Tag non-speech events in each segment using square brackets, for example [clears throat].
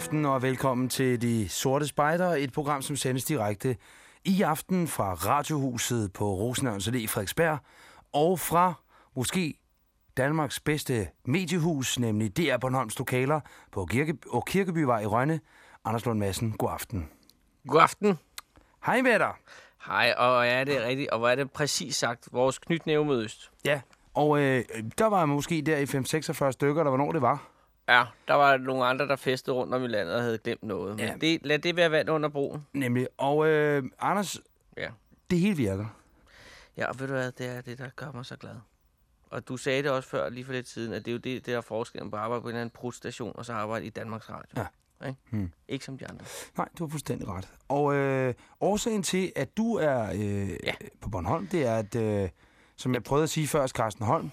Aften og velkommen til De Sorte Spejder, et program, som sendes direkte i aften fra Radiohuset på Rosenørns Allé i Frederiksberg, og fra måske Danmarks bedste mediehus, nemlig DR Bornholms Lokaler på Kirke og Kirkebyvej i Rønne. Anders Lund Madsen, god aften. God aften. Hej med dig. Hej, og er det rigtigt, og hvor er det præcis sagt, vores knytnæve mod øst. Ja, og øh, der var måske der i 5-46 stykker, der hvornår det var. Ja, der var nogle andre, der festede rundt om i landet og havde glemt noget. Men Ja. det, lad det være vand under broen. Nemlig. Og øh, Anders, Ja. det hele virker. Ja, og ved du hvad, det er det, der gør mig så glad. Og du sagde det også før, lige for lidt siden, at det er jo det, det der er forskellen på at arbejde på en eller anden prut-station, og så arbejde i Danmarks Radio. Ja. Ikke? Hmm. Ikke som de andre. Nej, du har fuldstændig ret. Og øh, årsagen til, at du er øh, ja. Ja. på Bornholm, det er, at, øh, som jeg prøvede at sige før, Carsten Holm,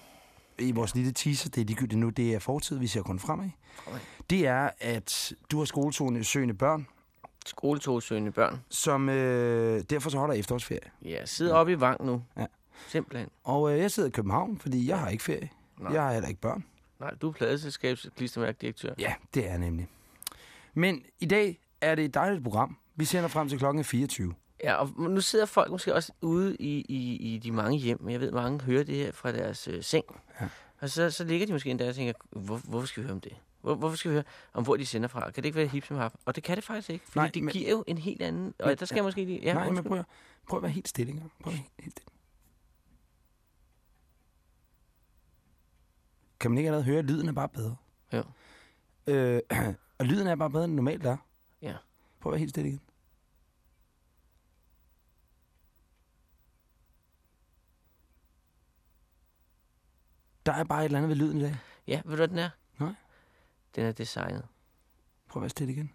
i vores lille teaser, det er ligegyldigt nu, det er fortid, vi ser kun fremad. Okay. Det er, at du har skolesøgende børn, Skoletogsøgende børn. som øh, derfor så holder efterårsferie. Ja, sidder oppe i Vang nu. Ja. Simpelthen. Og øh, jeg sidder i København, fordi jeg har ikke ferie. Nej. Jeg har heller ikke børn. Nej, du er pladeselskabs klistermærkdirektør. Ja, det er jeg nemlig. Men i dag er det et dejligt program. Vi sender frem til klokken 24. Ja, og nu sidder folk måske også ude i, i, i de mange hjem, jeg ved, mange hører det her fra deres øh, seng. Ja. Og så, så ligger de måske endda og tænker, hvor, hvorfor skal vi høre om det? Hvor, hvorfor skal vi høre om, hvor de sender fra? Kan det ikke være hip som hap? Og det kan det faktisk ikke, fordi Nej, det men- giver jo en helt anden... Og Men- der skal jeg måske lige... Ja, Ja, Nej, men prøv, prøv at være helt stille engang. Prøv at være helt stille. Kan man ikke allerede høre, at lyden er bare bedre? Jo. Øh, [clears throat] og lyden er bare bedre, end normalt er. Ja. Prøv at være helt stille igen. Der er bare et eller andet ved lyden i dag. Ja, ved du, hvad den er? Nej. Den er designet. Prøv at være stille igen.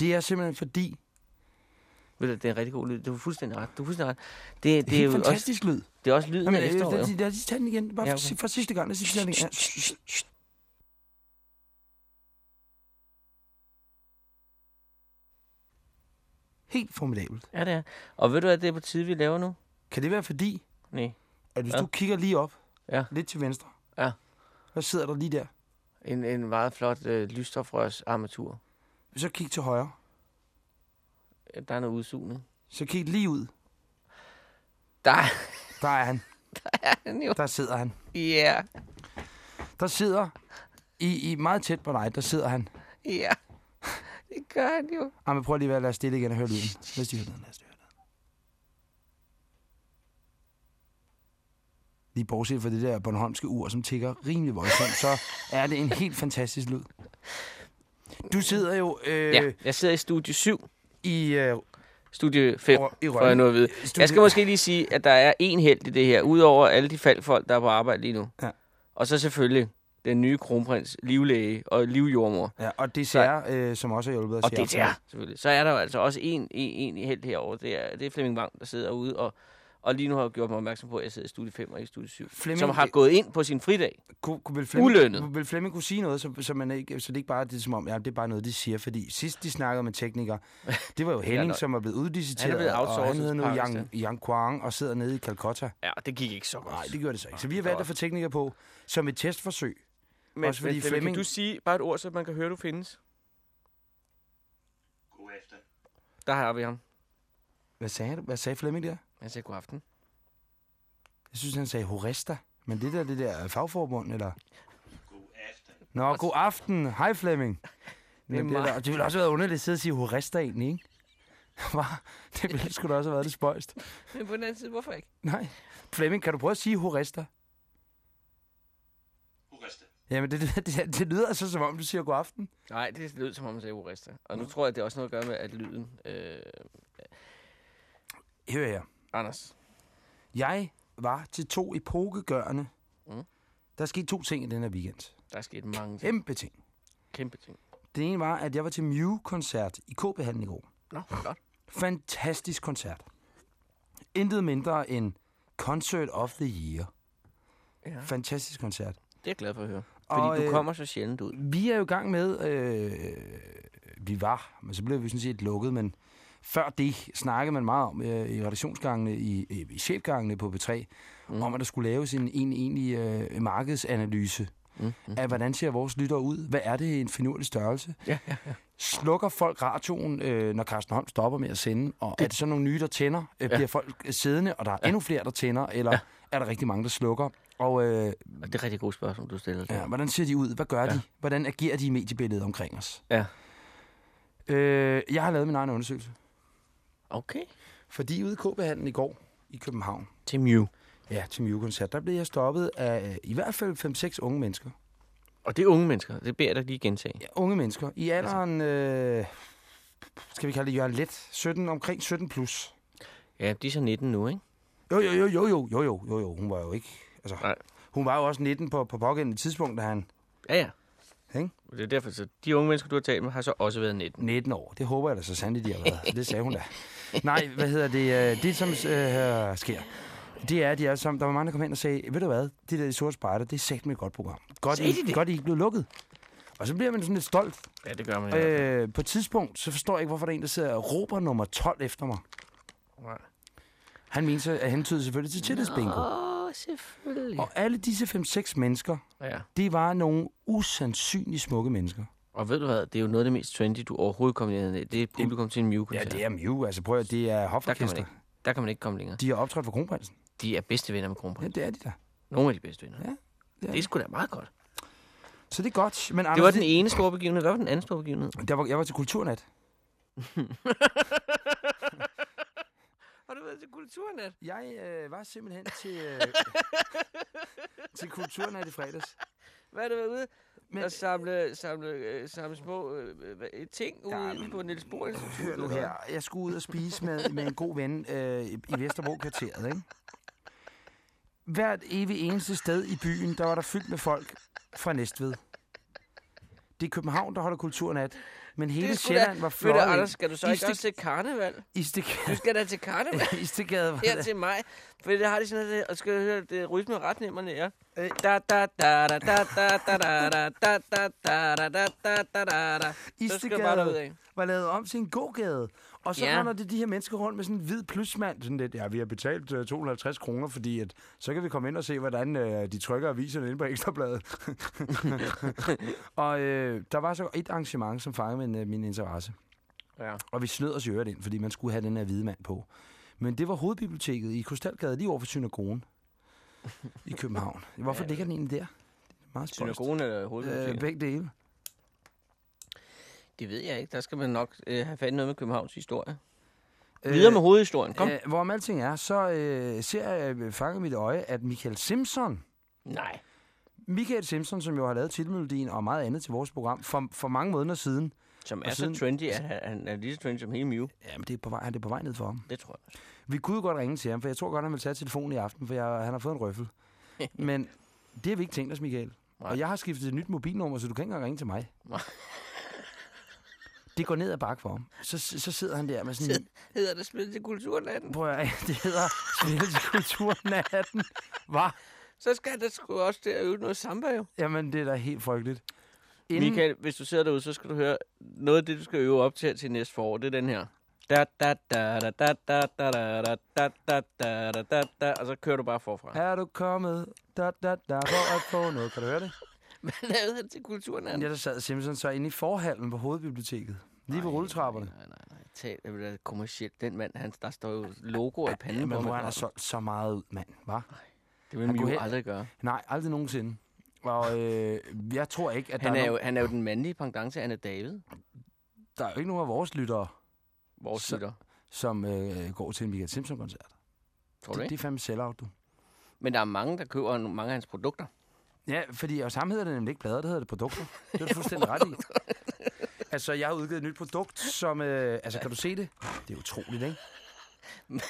Det er simpelthen fordi, Ved du, det er en rigtig god lyd. Du er fuldstændig ret. Du er fuldstændig ret. Det, det det er er jo også, fantastisk lyd. det er også lyden Jamen, af øh, efterår, lad, os- lige tage den igen. Bare Ja, okay. okay. for sidste gang. Tage den igen. Ja. Helt formidabelt. Ja, det er. Og ved du, hvad det er på tide, vi laver nu? Kan det være fordi, Nej. at hvis Ja. du kigger lige op, Ja. lidt til venstre, Ja. så sidder der lige der. En, en meget flot øh, lysstofrørs armatur. Så kig til højre. Ja, Der er noget udsugning. Så kig lige ud. Der Der er han. [laughs] er den jo. Der sidder han. Ja, Der sidder, i, i meget tæt på dig, der sidder han. ja. Det gør han jo. Ej, men prøv lige at lade stille igen og høre lyden. Lad os lige høre lyden. Lad os lige høre lyden. Lige bortset fra det der Bornholmske ur, som tigger rimelig voldsomt, så er det en helt fantastisk lyd. Du sidder jo øh, Ja, jeg sidder i studie 7, i, øh, studie 5, over- i får jeg nu at vide. Studie- Jeg skal måske lige sige, at der er en held i det her, udover alle de faldfolk, der er på arbejde lige nu. Ja. Og så selvfølgelig den nye kronprins, livlæge og livjordmor. Ja, og dessert, øh, som også har hjulpet os Og det aften. der, selvfølgelig. Så er der jo altså også en, en, en held herovre. Det er, det er Flemming Wang, der sidder ude og, og lige nu har jeg gjort mig opmærksom på, at jeg sidder i studie 5 og i studie 7. Flemming, som har det- gået ind på sin fridag. Kunne, kunne vil, Flemming, Ulønnet. vil Flemming kunne sige noget, så, så, man ikke, så det ikke bare det er som om, ja, det er bare noget, de siger. Fordi sidst de snakkede med teknikere, [laughs] det var jo Henning, nok- som var blevet udliciteret, Han er blevet og han hedder nu Yang. Yang Kwang og sidder nede i Calcutta. Ja, det gik ikke så godt. Nej, det gjorde det så ikke. Så vi har det valgt at få teknikere på som et testforsøg. Men, Også fordi men Flemming, kan du sige bare et ord, så man kan høre, du findes? God efter. Der har vi ham. Hvad sagde, du? Hvad sagde Flemming der? Han sagde god aften. Jeg synes, han sagde Horesta. Men det der, det der fagforbund, eller... God efter. Nå, god aften. Hej Flemming. Men [laughs] det, mig. der, det ville også have været underligt at sidde og sige Horesta egentlig, ikke? [laughs] Det ville sgu da også have været det spøjst. [laughs] Men på den anden side, hvorfor ikke? Nej. Flemming, kan du prøve at sige Horesta? Jamen, [laughs] det, det, det, lyder altså som om, du siger god aften. Nej, det lød som om, man sagde Uresta. Og nu tror jeg, det er også noget at gøre med, at lyden... Øh, Hør her. Anders. Jeg var til to epokegørende. Mm. Der skete to ting i den her weekend. Der er sket mange ting. Kæmpe ting. Kæmpe ting. Det ene var, at jeg var til Mew-koncert i KB-hallen i går. Nå, godt. Fantastisk koncert. Intet mindre end Concert of the Year. Ja. Fantastisk koncert. Det er jeg glad for at høre. Fordi Og, du øh, kommer så sjældent ud. Vi er jo i gang med... Øh, vi var, men så blev vi sådan set lukket, men Før det snakkede man meget om øh, i redaktionsgangene, i, i, i chefgangene på B3, mm. om at der skulle laves en, en egentlig øh, markedsanalyse Mm, mm. af, hvordan ser vores lytter ud? Hvad er det en finurlig størrelse? Ja, ja, ja. Slukker folk radioen, øh, når Carsten Holm stopper med at sende? Og er det så nogle nye, der tænder? Øh, Ja. bliver folk øh, siddende, og der er endnu flere, der tænder? Eller Ja. er der rigtig mange, der slukker? Og øh, det er et rigtig godt spørgsmål, du stiller. ja, hvordan ser de ud? Hvad gør Ja. de? Hvordan agerer de i mediebilledet omkring os? ja. Øh, jeg har lavet min egen undersøgelse. Okay. Fordi ude i KB-handlen i går i København, Til Mew. ja, til Mew-koncert, der blev jeg stoppet af øh, i hvert fald 5-6 unge mennesker. Og det er unge mennesker. Det beder jeg dig lige gentage. Ja, unge mennesker. I alderen, øh, skal vi kalde det Jørgen Let, 17, omkring 17 plus. Ja, de er så 19 nu, ikke? Jo, jo, jo, jo, jo, jo, jo, jo, jo. Hun var jo ikke... Altså, Nej. hun var jo også 19 på, på pågældende tidspunkt, da han Ja, ja. Ikke? Det er derfor, så de unge mennesker, du har talt med, har så også været 19. 19 år. Det håber jeg da så sandelig, de har været. Det sagde hun da. [laughs] Nej, hvad hedder det? øh, Det, som øh, sker, det er, de er som, der var mange, der kom hen og sagde, ved du hvad, det der De Sorte Spejder, det er sagt med et godt program. Godt, de I, det? godt, I ikke blev lukket. Og så bliver man sådan lidt stolt. Ja, det gør man i hvert fald. Øh, på et tidspunkt, så forstår jeg ikke, hvorfor der er en, der sidder og råber nummer 12 efter mig. Nej. Han mente så, at han tyder selvfølgelig til tillidsbingo. Åh, selvfølgelig. Og alle disse 5-6 mennesker, Ja. det var nogle usandsynligt smukke mennesker. Og ved du hvad, det er jo noget af det mest trendy, du overhovedet kommer ned i. Det er publikum til en Ja, Mew-koncert. det er Mew. Altså prøv at det er der, kan man hoforkester. ikke, der kan man ikke komme længere. De har optrådt for kronprinsen. De er bedste venner med Ja, kronprins. det er de da. Nogle af de bedste venner. Ja, det er Det er sgu da meget godt. Så det er godt. Men Det Anders, var den ene store begivenhed. Hvad var den anden store begivenhed? Der var, jeg var til kulturnat. [laughs] Har du været til kulturnat? Jeg øh, var simpelthen til, øh, [laughs] til kulturnat i fredags. Hvad har du været ude? Men at samle, samle, øh, samle små øh, øh, ting ude Ja, men- på Niels Bohr hør nu her. Jeg skulle ud og spise med, med en god ven øh, i i Vesterbro-kvarteret, ikke? Hvert evig eneste sted i byen, der var der fyldt med folk fra Næstved. Det er København, der holder kulturnat. Men hele Det er sgu da- Sjælland var Ved du, Anders, skal du så I ikke også til karneval? i stik... Du skal da til karneval I Stikgade var her det. til mig. For det har de sådan noget, og skal du høre, det rytme ret nemmerne er. Øh. Da da da da da da da da da da da da da da da da da da. Af. var lavet om til en gågade. Og så Ja. render det de her mennesker rundt med sådan en hvid plusmand. Sådan lidt, ja, vi har betalt uh, 250 kroner, fordi at, så kan vi komme ind og se, hvordan uh, de trykker aviserne inde på Ekstrabladet. og øh, der var så et arrangement, som fangede min, uh, min interesse. Ja. Og vi snød os i øvrigt ind, fordi man skulle have den her hvide mand på. Men det var hovedbiblioteket i Krystalgade, lige over for synagogen i København. [laughs] Hvorfor Ja. ligger den egentlig der? Det er meget spøjst. Synagogen eller Øh, hovedbiblioteket? begge dele. Det ved jeg ikke. Der skal man nok øh, have fat noget med Københavns historie. Øh, Videre med hovedhistorien. Kom. Øh, hvorom alting er, så øh, ser jeg øh, fanget mit øje, at Michael Simpson, Nej. Michael Simpson, som jo har lavet titelmelodien og meget andet til vores program, for, for mange måneder siden, Som Og er så siden- trendy, at han, han er lige så trendy som hele Mew. jamen det er på vej, han er på vej ned for ham. Det tror jeg. Vi kunne godt ringe til ham, for jeg tror godt, han vil tage telefonen i aften, for jeg, han har fået en røffel. [laughs] Men det har vi ikke tænkt os, Michael. Nej. Og jeg har skiftet et nyt mobilnummer, så du kan ikke engang ringe til mig. Nej. Det går ned ad bakke for ham. Så, så sidder han der med sådan en... Hedder det spil til kulturnatten? Prøv at, [laughs] det hedder Spil til kulturnatten. Hvad? Så skal der sgu også til at øve noget samba jo. Jamen, det er da helt frygteligt. Michael, hvis du sidder derude, så skal du høre noget af det, du skal øve op til til næste forår. Det er den her. Da, da, da, da, da, da, da, da, da, da, da, da, da, da, da, og så kører du bare forfra. Er du kommet da, da, da, for at få noget? Kan du høre det? Hvad lavede han til kulturnatten? Ja, der sad Simpson så inde i forhallen på hovedbiblioteket. Lige ved rulletrapperne. Nej, nej, nej. Tal, det er kommercielt. Den mand, han, der står jo logo i panden Ja, men han har solgt så meget ud, mand. Hva? Det vil man jo aldrig gøre. Nej, aldrig nogensinde. Og øh, jeg tror ikke, at der, Han er, er, jo, han er jo den mandlige pendant Anna David, der er jo ikke nogen af vores lyttere, vores Så- lytter. som øh, går til en Michael Simpson-koncert. Tror du Det, ikke? det er fandme sell-out, du. Men der er mange, der køber mange af hans produkter. Ja, fordi hos ham hedder det nemlig ikke plader, det hedder det produkter. Det er du [laughs] fuldstændig ret i. Altså, jeg har udgivet et nyt produkt, som... Øh, altså, kan du se det? Det er utroligt, ikke? [laughs]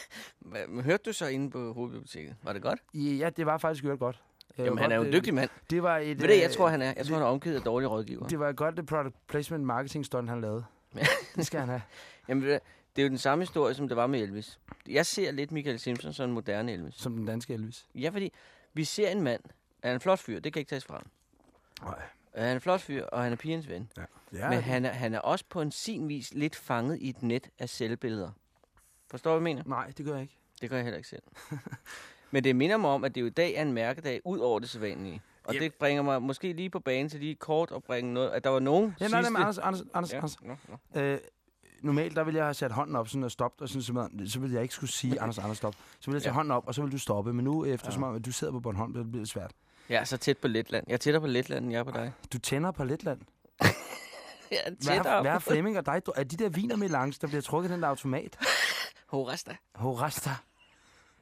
Men hørte du så inde på hovedbiblioteket? Var det godt? Ja, det var faktisk gjort godt. Øh, Jamen, han er jo en dygtig mand. Det var et... Ved du, jeg øh, tror, han er. Jeg tror, det- han er omgivet af dårlige rådgiver. Det var godt product placement marketing stunt, han lavede. [laughs] Det skal han have. Jamen, det er jo den samme historie, som det var med Elvis. Jeg ser lidt Michael Simpson som en moderne Elvis. Som den danske Elvis. Ja, fordi vi ser en mand, er en flot fyr, det kan ikke tages fra ham. Nej. Øh, Han er en flot fyr, og han er pigens ven. Ja. Ja, ja Men han er, han er også på en sin vis lidt fanget i et net af selvbilleder. Forstår du, hvad jeg mener? Nej, det gør jeg ikke. Det gør jeg heller ikke selv. [laughs] Men det minder mig om, at det jo i dag er en mærkedag ud over det sædvanlige. Og Yep. det bringer mig måske lige på banen til lige kort at bringe noget. At der var nogen Ja, nej, nej, men Anders, Anders, Anders, ja. Anders. Nå, nå. Øh, normalt, der ville jeg have sat hånden op sådan og stoppet, og sådan, så, så ville jeg ikke skulle sige, Anders, Anders, stop. Så ville jeg tage Ja. hånden op, og så ville du stoppe. Men nu, eftersom ja. du sidder på Bornholm, så bliver det svært. Jeg er så tæt på Letland. Jeg er tættere på Letland, end jeg er på dig. Du tænder på Letland. [laughs] Jeg er Hvad tættere er, hvad er Flemming og dig? Er de der viner med langs, der bliver trukket den der automat? [laughs] Horasta. Horasta.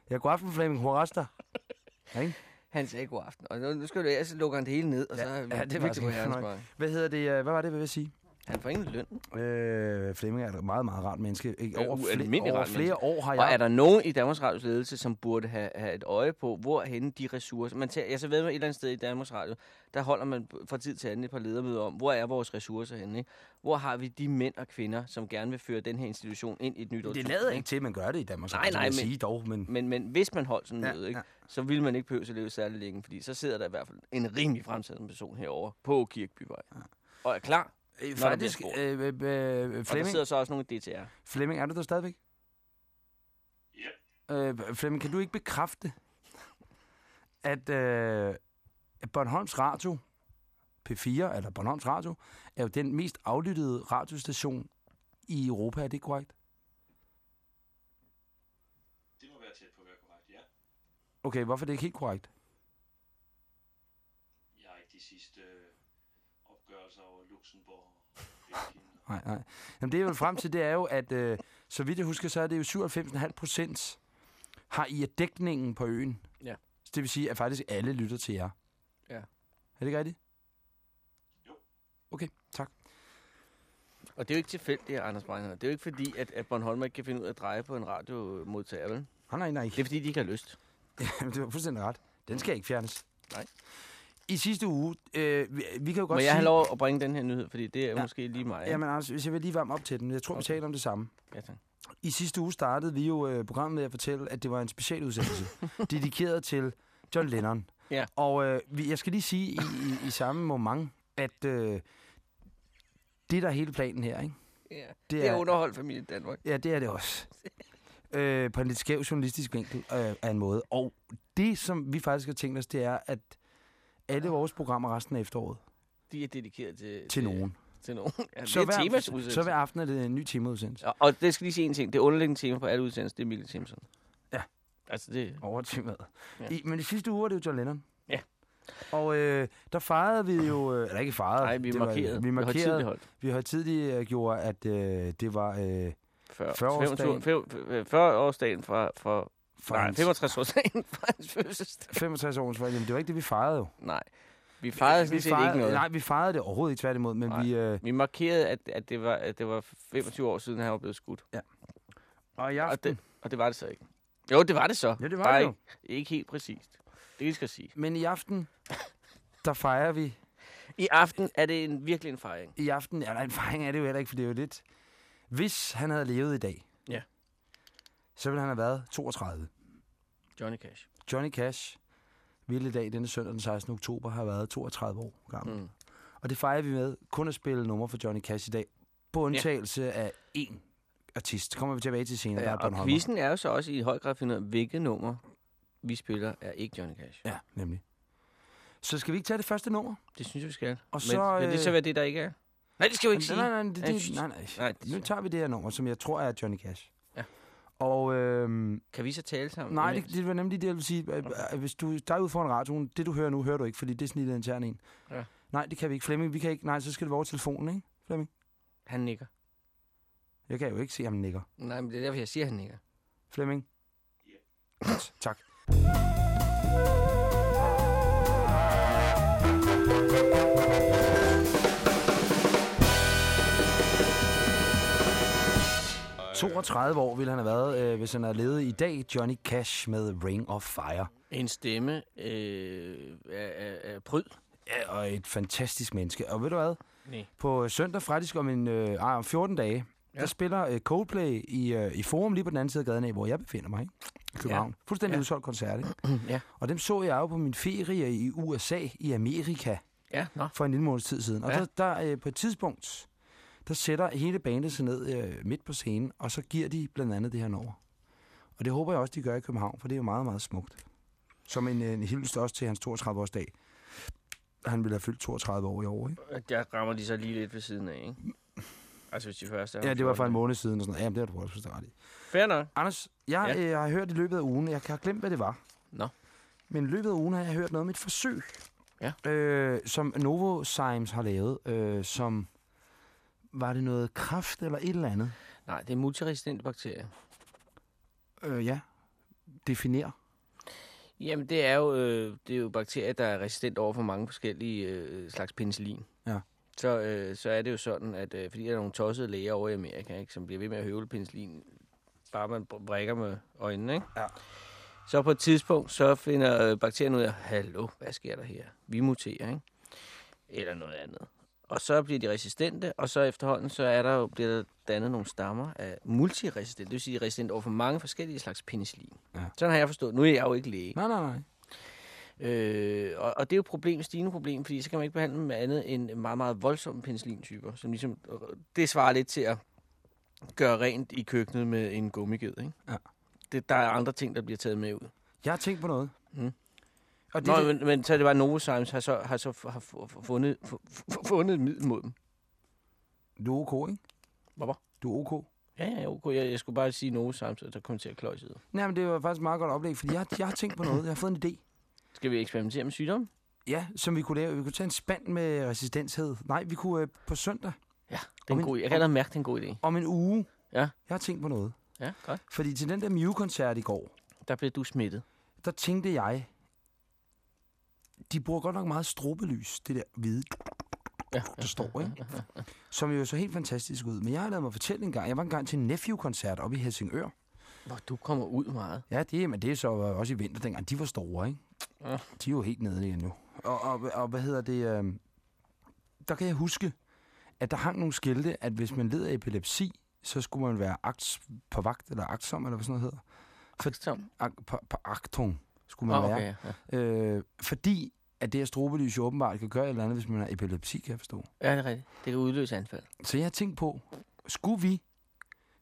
Ja, god aften, Flemming. Horasta. [laughs] Ikke? Han sagde god aften. Og nu, nu skal du ja, så lukker han det hele ned, og så Ja, er ja, det er virkelig vej. Hvad hedder det? øh, Hvad var det, jeg sige? Han får ingen løn. Øh, Flemming er et meget, meget rart menneske. Ikke? Ja, Over, flere, over flere år har Og jeg... er der nogen i Danmarks Radios ledelse, som burde have, have et øje på, hvor henne de ressourcer... Man tager, jeg så ved med et eller andet sted i Danmarks Radio, der holder man fra tid til anden et par ledermøder om, hvor er vores ressourcer henne? Ikke? Hvor har vi de mænd og kvinder, som gerne vil føre den her institution ind i et nyt det årtusind, lader ikke? til, at man gør det i Danmark. Nej, Nej, men- sige dog, men... Men, men hvis man holdt sådan Ja, noget, ikke? ja. så ville man ikke behøve at leve særlig længe, fordi så sidder der i hvert fald en rimelig fremtiden person herovre på Kirkebyvej. Ja. Og er klar. Øh, faktisk, øh, øh, øh, Og der Flemming, sidder så også nogle DTR. Flemming, er du der stadigvæk? Ja. Øh, Flemming, kan du ikke bekræfte, at øh, at Bornholms Radio, P4, eller Bornholms Radio, er jo den mest aflyttede radiostation i Europa, er det korrekt? Det må være tæt på at være korrekt, ja. Okay, hvorfor er det ikke helt korrekt? Jeg har ikke de sidste øh, opgørelser over Luxembourg og Belgien. Nej, nej. Jamen, det jeg vil frem til, det er jo, at øh, så vidt jeg husker, så er det jo 97,5 procent har I af dækningen på øen. Ja. Så det vil sige, at faktisk alle lytter til jer. Ja. Er det ikke rigtigt? Jo. Okay, tak. Og det er jo ikke tilfældigt, Anders Breinholt. Det er jo ikke fordi, at, at Bornholm ikke kan finde ud af at dreje på en radiomodtager, vel? Nej, nej, nej. Det er fordi, de ikke har lyst. [laughs] Jamen, det var fuldstændig ret. Den skal ikke fjernes. Nej. I sidste uge, øh, vi, vi kan jo godt Må sige... jeg have lov at bringe den her nyhed, fordi det er ja. Ja. måske lige mig. ikke? Jamen, Anders, hvis jeg vil lige varme op til den. Jeg tror, okay. vi taler om det samme. Ja, tak. I sidste uge startede vi jo øh, programmet med at fortælle, at det var en specialudsendelse, [laughs] dedikeret til John Lennon. Ja. Og øh, jeg skal lige sige i, i, i samme moment, at øh, det der er hele planen her, ikke? Ja. Det Det er, er- underholdt familie i Danmark. Ja, det er det også. [laughs] øh, på en lidt skæv journalistisk vinkel øh, af en måde. Og det, som vi faktisk har tænkt os, det er, at alle vores programmer resten af efteråret, De er dedikeret til, til nogen. Til nogen. Ja, Så det er hver, temaudsendelse. så hver aften er det en ny temaudsendelse. Ja, og det skal lige sige en ting. Det underliggende tema på alle udsendelser, det er Mikkel Simpson. Ja. Altså, det... Over temaet. Ja. I, men i sidste uge var det jo John Lennon. Ja. Og øh, der fejrede vi jo, øh, eller ikke fejrede. Nej, vi det var- markerede. vi markerede, vi har tidligere gjort, at øh, det var øh, 40, 40-årsdagen. 40-årsdagen fra, fra for nej, hans 65-årsdagen fra hans fødselsdag. 65 års Jamen, det var ikke det, vi fejrede jo. Nej, vi fejrede sådan vi set fejrede, ikke noget. Nej, vi fejrede det overhovedet ikke tværtimod, men Nej. vi... Øh, Vi markerede, at, at, det var, at det var 25 år siden, han var blevet skudt. og i Og det, og det var det så ikke. Jo, det var det så. Ja, det var Bare det jo. Ikke, ikke helt præcist. Det skal jeg sige. men i aften, der fejrer vi... I aften er det en, virkelig en fejring. I aften, ja, nej, en fejring er det jo heller ikke, for det er jo lidt... Hvis han havde levet i dag, Ja. Så ville han have været 32. Johnny Cash. Johnny Cash ville i dag, denne søndag den 16. oktober, have været 32 år gammel. Mm. Og det fejrer vi med kun at spille numre for Johnny Cash i dag. På undtagelse ja. af én artist. Det kommer vi tilbage til senere. der Ja, er og quizzen er jo så også i høj grad finde ud af, hvilket nummer vi spiller, er ikke Johnny Cash. Ja, nemlig. Så skal vi ikke tage det første nummer? Det synes jeg, vi skal. Og Men så, vil det så øh, være det, der ikke er? Nej, det skal vi ikke sige. Nej, nej, nej, det, det, nej, nej. Nej, det Nu tager vi det her nummer, som jeg tror er Johnny Cash. Og øhm, Kan vi så tale sammen? nej, det, det var nemlig det, jeg vil sige. Okay. Hvis du der er ude foran radioen, det du hører nu, hører du ikke, fordi det er sådan en lille intern en. Ja. Nej, det kan vi ikke. Flemming, vi kan ikke. Nej, så skal det være over telefonen, ikke? Flemming? Han nikker. Jeg kan jo ikke se, ham nikker. Nej, men det er derfor, jeg siger, han nikker. Flemming? Ja. Godt, tak. [laughs] 32 år ville han have været, øh, hvis han havde levet i dag. Johnny Cash med Ring of Fire. En stemme øh, er, er pryd. Ja, og et fantastisk menneske. Og ved du hvad? Nej. På søndag faktisk om, en, øh, om 14 dage, ja. Der spiller øh, Coldplay i, øh, i Forum lige på den anden side af gaden af, hvor jeg befinder mig, ikke? I København. Ja. Fuldstændig ja. Udsolgt koncert, ikke? [clears throat] ja. Og dem så jeg jo på min ferie i USA, i Amerika. Ja, nå. for en lille måneds tid siden. Og Ja. der, der øh, på et tidspunkt, der sætter hele bandet sig ned øh, midt på scenen, og så giver de blandt andet det her nummer. Og det håber jeg også, de gør i København, for det er jo meget, meget smukt. Som en, en hyldest også til hans 32-årsdag. Han ville have fyldt 32 år i år, ikke? Der rammer de så lige lidt ved siden af, ikke? Altså, hvis de først er Ja, det var for en 14. måned siden og sådan noget. Jamen, det har du også forstået ret i. Fair nok. Anders, jeg Ja. øh, har hørt i løbet af ugen, jeg har glemt, hvad det var. Nå. Men i løbet af ugen har jeg hørt noget om et forsøg, Ja. øh, som Novozymes har lavet, øh, som var det noget kraft eller et eller andet. Nej, det er multiresistente bakterier. Øh, ja, definer. Jamen, det er, jo, øh, det er jo bakterier, der er resistent over for mange forskellige øh, slags penicillin. Ja. Så, øh, så er det jo sådan, at øh, fordi der er nogle tossede læger over i Amerika, ikke, som bliver ved med at høvle penicillin, bare man br- brækker med øjnene, ikke? Ja. Så på et tidspunkt, så finder øh, bakterien ud af, hallo, hvad sker der her? Vi muterer, ikke? Eller noget andet. Og så bliver de resistente, og så efterhånden, så er der jo, bliver der dannet nogle stammer af multiresistente. Det vil sige, de er resistente over for mange forskellige slags penicillin. Ja. Sådan har jeg forstået. Nu er jeg jo ikke læge. Nej, nej, nej. Øh, og, og det er jo et problem, stigende problem, fordi så kan man ikke behandle dem med andet end meget, meget voldsomme penicillintyper, som ligesom, det svarer lidt til at gøre rent i køkkenet med en gummiged, ikke? Ja. Det, der er andre ting, der bliver taget med ud. Jeg har tænkt på noget. Mm. Og det, Nå, det, men, men så er det bare Novozymes har så, har så har fundet, f- f- fundet et middel mod dem. du er ok, ikke? Hvorfor? Du er ok. Ja, ja, okay. Jeg, jeg skulle bare sige Novozymes, og der kommer til at kløjse ud. Nej, men det var faktisk et meget godt oplæg, fordi jeg, jeg har tænkt på noget. Jeg har fået en idé. Skal vi eksperimentere med sygdom? Ja, som vi kunne lave. Vi kunne tage en spand med resistenshed. Nej, vi kunne øh, på søndag Ja, det er en en- god idé. Jeg kan allerede mærke, det er en god idé. om en uge. Ja. Jeg har tænkt på noget. Ja, godt. Fordi til den der Mew-koncert i går, Der blev du smittet. der tænkte jeg, de bruger godt nok meget strobelys, det der hvide, Ja, der står, ikke? Som jo så helt fantastisk ud. Men jeg har lavet mig fortælle en gang, jeg var engang til en Nephew-koncert oppe i Helsingør. Hvor du kommer ud meget. Ja, det, men det er så også i vinter dengang. De var store, ikke? Ja. De er jo helt nede igen nu. Og, og, og hvad hedder det? Øh, der kan jeg huske, at der hang nogle skilte, at hvis man led af epilepsi, så skulle man være akt på vagt, eller aktsom, eller hvad sådan noget hedder. For, Aktom. ak, på, på aktung skulle man være. okay, ja. Øh, fordi at det her strobelys jo åbenbart kan gøre et eller andet, hvis man har epilepsi, kan jeg forstå. Ja, det er rigtigt. Det kan udløse anfald. Så jeg har tænkt på, skulle vi,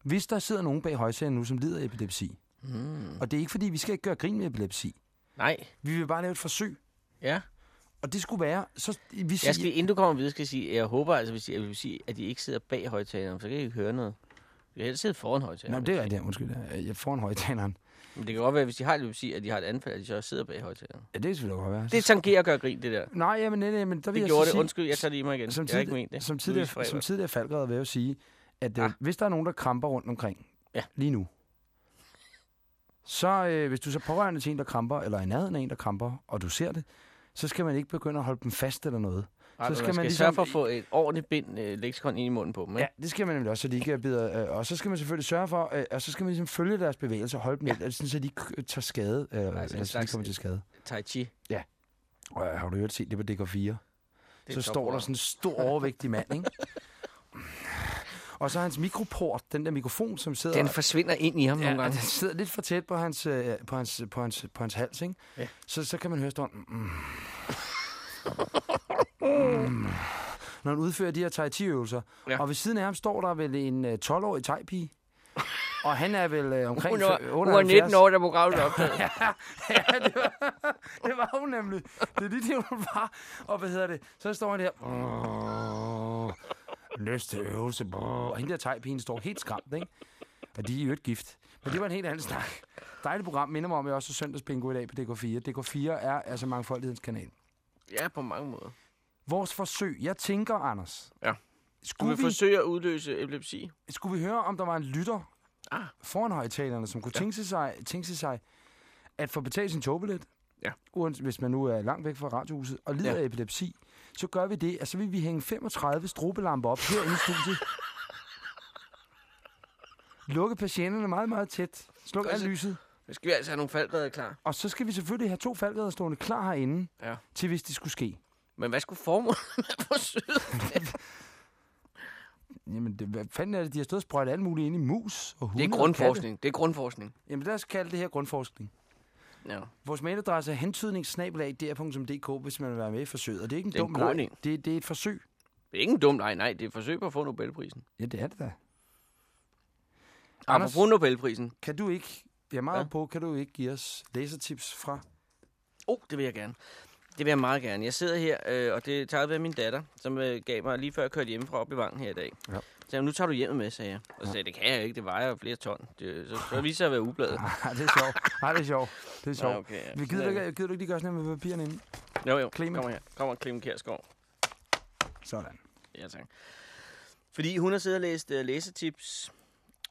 hvis der sidder nogen bag højsalen nu, som lider af epilepsi, Mm. og det er ikke fordi, vi skal ikke gøre grin med epilepsi, Nej, vi vil bare lave et forsøg, ja. og det skulle være, så vi Jeg siger, skal, inden du kommer videre, skal jeg sige, jeg håber altså, hvis jeg vil sige, at de ikke sidder bag højtaleren, så kan I ikke høre noget. De kan helst sidde foran højtaleren. Nå, det er ja, undskyld, jeg får en højtaleren. Men det kan godt være, hvis de har epilepsi, at de har et anfald, at de så sidder bag højtaleren. Ja, det kan selvfølgelig godt være. Det tangerer at gøre grin, det der. Nej, jamen, nej, nej, men der vil Det jeg gjorde det. sige, Undskyld, jeg tager det i mig igen. som, jeg har ikke ment det. som, tidligere, som tidligere falkere vil jeg jo sige, at Ah. øh, hvis der er nogen, der kramper rundt omkring, Ja. lige nu, så øh, hvis du så pårørende til en, der kramper, eller nærheden af en, der kramper, og du ser det, så skal man ikke begynde at holde dem fast eller noget. Ej, så skal man man skal ligesom- sørge for at få et ordentligt bind øh, leksikon ind i munden på dem. Ja, Ikke? det skal man nemlig også, så de ikke bider, øh, og så skal man selvfølgelig sørge for, øh, og så skal man ligesom følge deres bevægelser og holde dem Ja. lidt, sådan, så de ikke øh, tager skade, øh, Altså altså så de kommer til skade. Tai chi. Og øh, har du hørt set det på DK4? Det er så står der sådan en stor overvægtig mand, ikke? [laughs] Og så hans mikroport, den der mikrofon, som sidder... Den forsvinder ind i ham ja, nogle og gange. den sidder lidt for tæt på hans, øh, på hans, på hans, på hans hals, ikke? Ja. Så, så kan man høre stånden. Mm. Mm. Når han udfører de her tai chi øvelser. Ja. Og ved siden af ham står der vel en øh, 12-årig thai [laughs] Og han er vel øh, omkring Hun var, f- hun var 19 år, da programmet blev optaget. [laughs] ja, det var, [laughs] det var hun nemlig. Det er lige det, hun var. Og hvad hedder det? Så står han der. "Åh, Næste øvelse. brrr." Og hende der tegpigen står helt skræmt, ikke? Og de er jo et gift. Men det var en helt anden snak. Dejligt program. Minder mig om, at jeg også så søndagsbingo i dag på DK4. DK4 er altså mangfoldighedens kanal. Ja, på mange måder. Vores forsøg. Jeg tænker, Anders. Ja. Skulle vi vi, forsøge at udløse epilepsi? skulle vi høre, om der var en lytter Ah. foran højtalerne, som kunne Ja. tænke, sig, tænke sig at få betalt sin togbillet, Ja. uans, hvis man nu er langt væk fra radiohuset, og lider Ja. af epilepsi, så gør vi det, at så vil vi hænge 35 strobelamper op herinde i studiet. [laughs] Lukke patienterne meget, meget tæt. Sluk alt lyset. Så skal vi altså have nogle faldredder klar. Og så skal vi selvfølgelig have to faldredder stående klar herinde, Ja. til hvis det skulle ske. Men hvad skulle formålet [laughs] med forsøget? [laughs] Jamen, det, hvad fanden er det? De har stået og sprøjtet alt muligt ind i mus og hunde Det er grundforskning. Det er grundforskning. Jamen, lad os kalde det her grundforskning. Ja. Vores mailadresse er hentydningssnabelag.dr.dk, hvis man vil være med i forsøget. Og det er ikke en Det er en dum leg. idé. Det, det er et forsøg. Det er ikke en dum nej, nej. Det er et forsøg på at få Nobelprisen. Ja, det er det da. Anders- Apropos Nobelprisen. Kan du ikke, jeg er meget? Hvad? på, kan du ikke give os læsertips fra? Oh, det vil jeg gerne. Det vil jeg meget gerne. Jeg sidder her, øh, og det er taget af min datter, som øh, gav mig lige før jeg kørte hjemmefra op i vangen her i dag. Ja. Så nu tager du hjemmet med, sagde jeg. Og så sagde jeg, det kan jeg ikke, det vejer jo flere ton. Det, så, så viser jeg at være ubladet. Nej, [laughs] det er sjovt. Nej, det er sjovt. Det er sjovt. Okay, ja. Vi gider, du ikke, gider du ikke lige gøre sådan her med papirerne inde? Jo, jo. Clemen. Kommer her. Kommer Clemen Kjærsgaard. Sådan. Ja, tak. Fordi hun har siddet og læst uh, læsetips,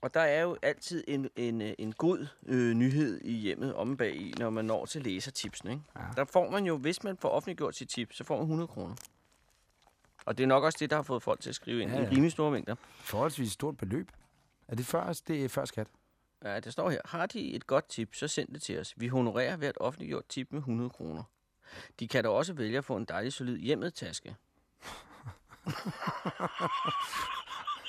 og der er jo altid en, en, øh, en god øh, nyhed i hjemmet om bag i, når man når til læsertipsene. Ikke? Ja. Der får man jo, hvis man får offentliggjort sit tip, så får man 100 kroner. Og det er nok også det, der har fået folk til at skrive ind Ja, ja, i rimelig store mængder. Forholdsvis stort beløb. Er det før, det er før skat? Ja, det står her. Har de et godt tip, så send det til os. Vi honorerer hvert offentliggjort tip med 100 kroner. De kan da også vælge at få en dejlig, solid hjemmet taske. [laughs]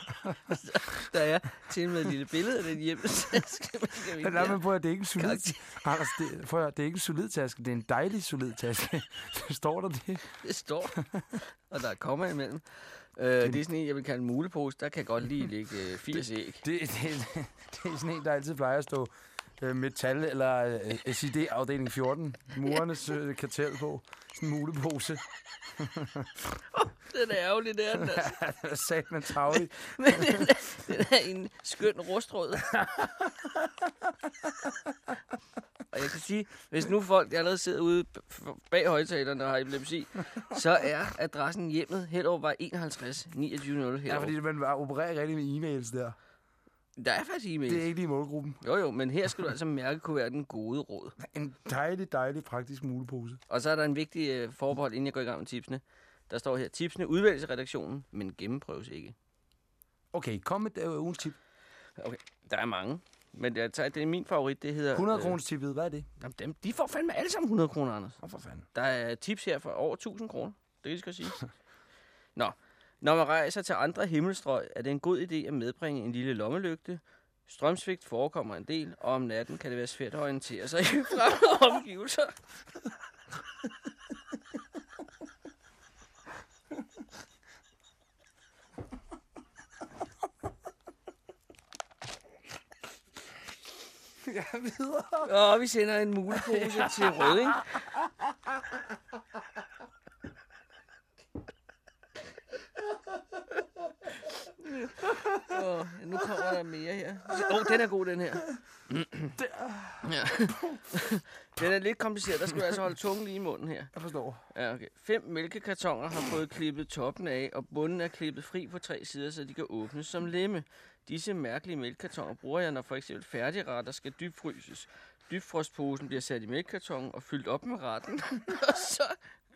[laughs] der er til med et lille billede af den hjemmet taske. [laughs] man kan Ja, vinde nej, men prøv at det er ikke en solid... Karakter. Anders, det, prøv at, det er ikke en solid taske, det er en dejlig solid taske. [laughs] Står der det? Det står. Og der er komma imellem. Øh, det er sådan en, jeg vil kalde en mulepose. Der kan jeg godt lige lægge øh, 80 æg. Det, det, det er sådan en, der altid plejer at stå øh, metal eller øh, SID afdeling 14. Murernes øh, kartel på. Sådan en mulepose. [laughs] Den er ærgerlig. Den [laughs] er, Det er sat med travlig. [laughs] men den er, den er en skøn rustrød. Og jeg kan sige, hvis nu folk allerede sidder ude bag højtalerne og har epilepsi, så er adressen hjemmet Hellerup 51 2900 Ja, fordi man opererer rigtig med e-mails der. Der er faktisk e-mail. Det er ikke lige målgruppen. Jo jo, men her skal du altså mærke kuverten gode råd. En dejlig, dejlig praktisk mulepose. Og så er der en vigtig øh, forbehold, inden jeg går i gang med tipsene. Der står her, tipsene udvælges redaktionen, men gennemprøves ikke. Okay, kom med øh, ugens tip. Der er mange, men jeg tager, det er min favorit, det hedder... 100 kroners tippet, hvad er det? Jamen, dem, de får fandme alle sammen 100 kroner, Anders. Åh, for fanden. Der er tips her for over 1000 kroner. Det kan jeg skal sige. [laughs] Nå, når man rejser til andre himmelstrøg, er det en god idé at medbringe en lille lommelygte. Strømsvigt forekommer en del, og om natten kan det være svært at orientere sig i [laughs] fremmede omgivelser. Ja, videre. Og vi sender en mulepose til Røding. [laughs] Åh, nu kommer der mere her. Åh, oh, den er god, den her. [clears throat] Ja. [laughs] Den er lidt kompliceret. Der skal du altså holde tungen lige i munden her. Jeg forstår. Ja, okay. Fem mælkekartoner har fået klippet toppen af, og bunden er klippet fri på tre sider, så de kan åbnes som lemme. Disse mærkelige mælkekartoner bruger jeg, når for eksempel færdigretter skal dybfryses. Dybfrostposen bliver sat i mælkekartonen og fyldt op med retten, [laughs] og så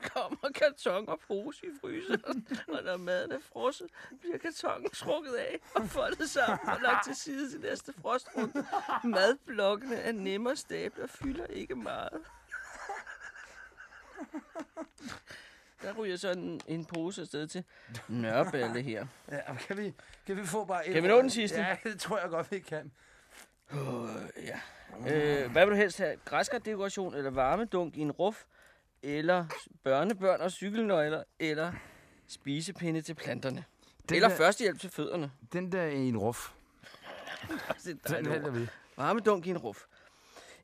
kommer karton og pose i fryseren. [laughs] Og når maden er frosset, bliver kartongen trukket af og foldet sammen og lagt til side til næste frostrunde. Madblokkene er nemme at stable og fylder ikke meget. Der ryger så en, en pose afsted til Nørreballe her. Ja, kan vi, kan vi få bare et Kan vi nå den sidste? Ja, det tror jeg godt, vi kan. Ja. Øh, hvad vil du helst have? Græskardekoration eller varmedunk i en ruf? Eller børnebørn og cykelnøgler? Eller spisepinde til planterne? Den eller der- førstehjælp til fødderne? Den der i en ruf, [laughs] er den hælder vi. Varmedunk i en ruf.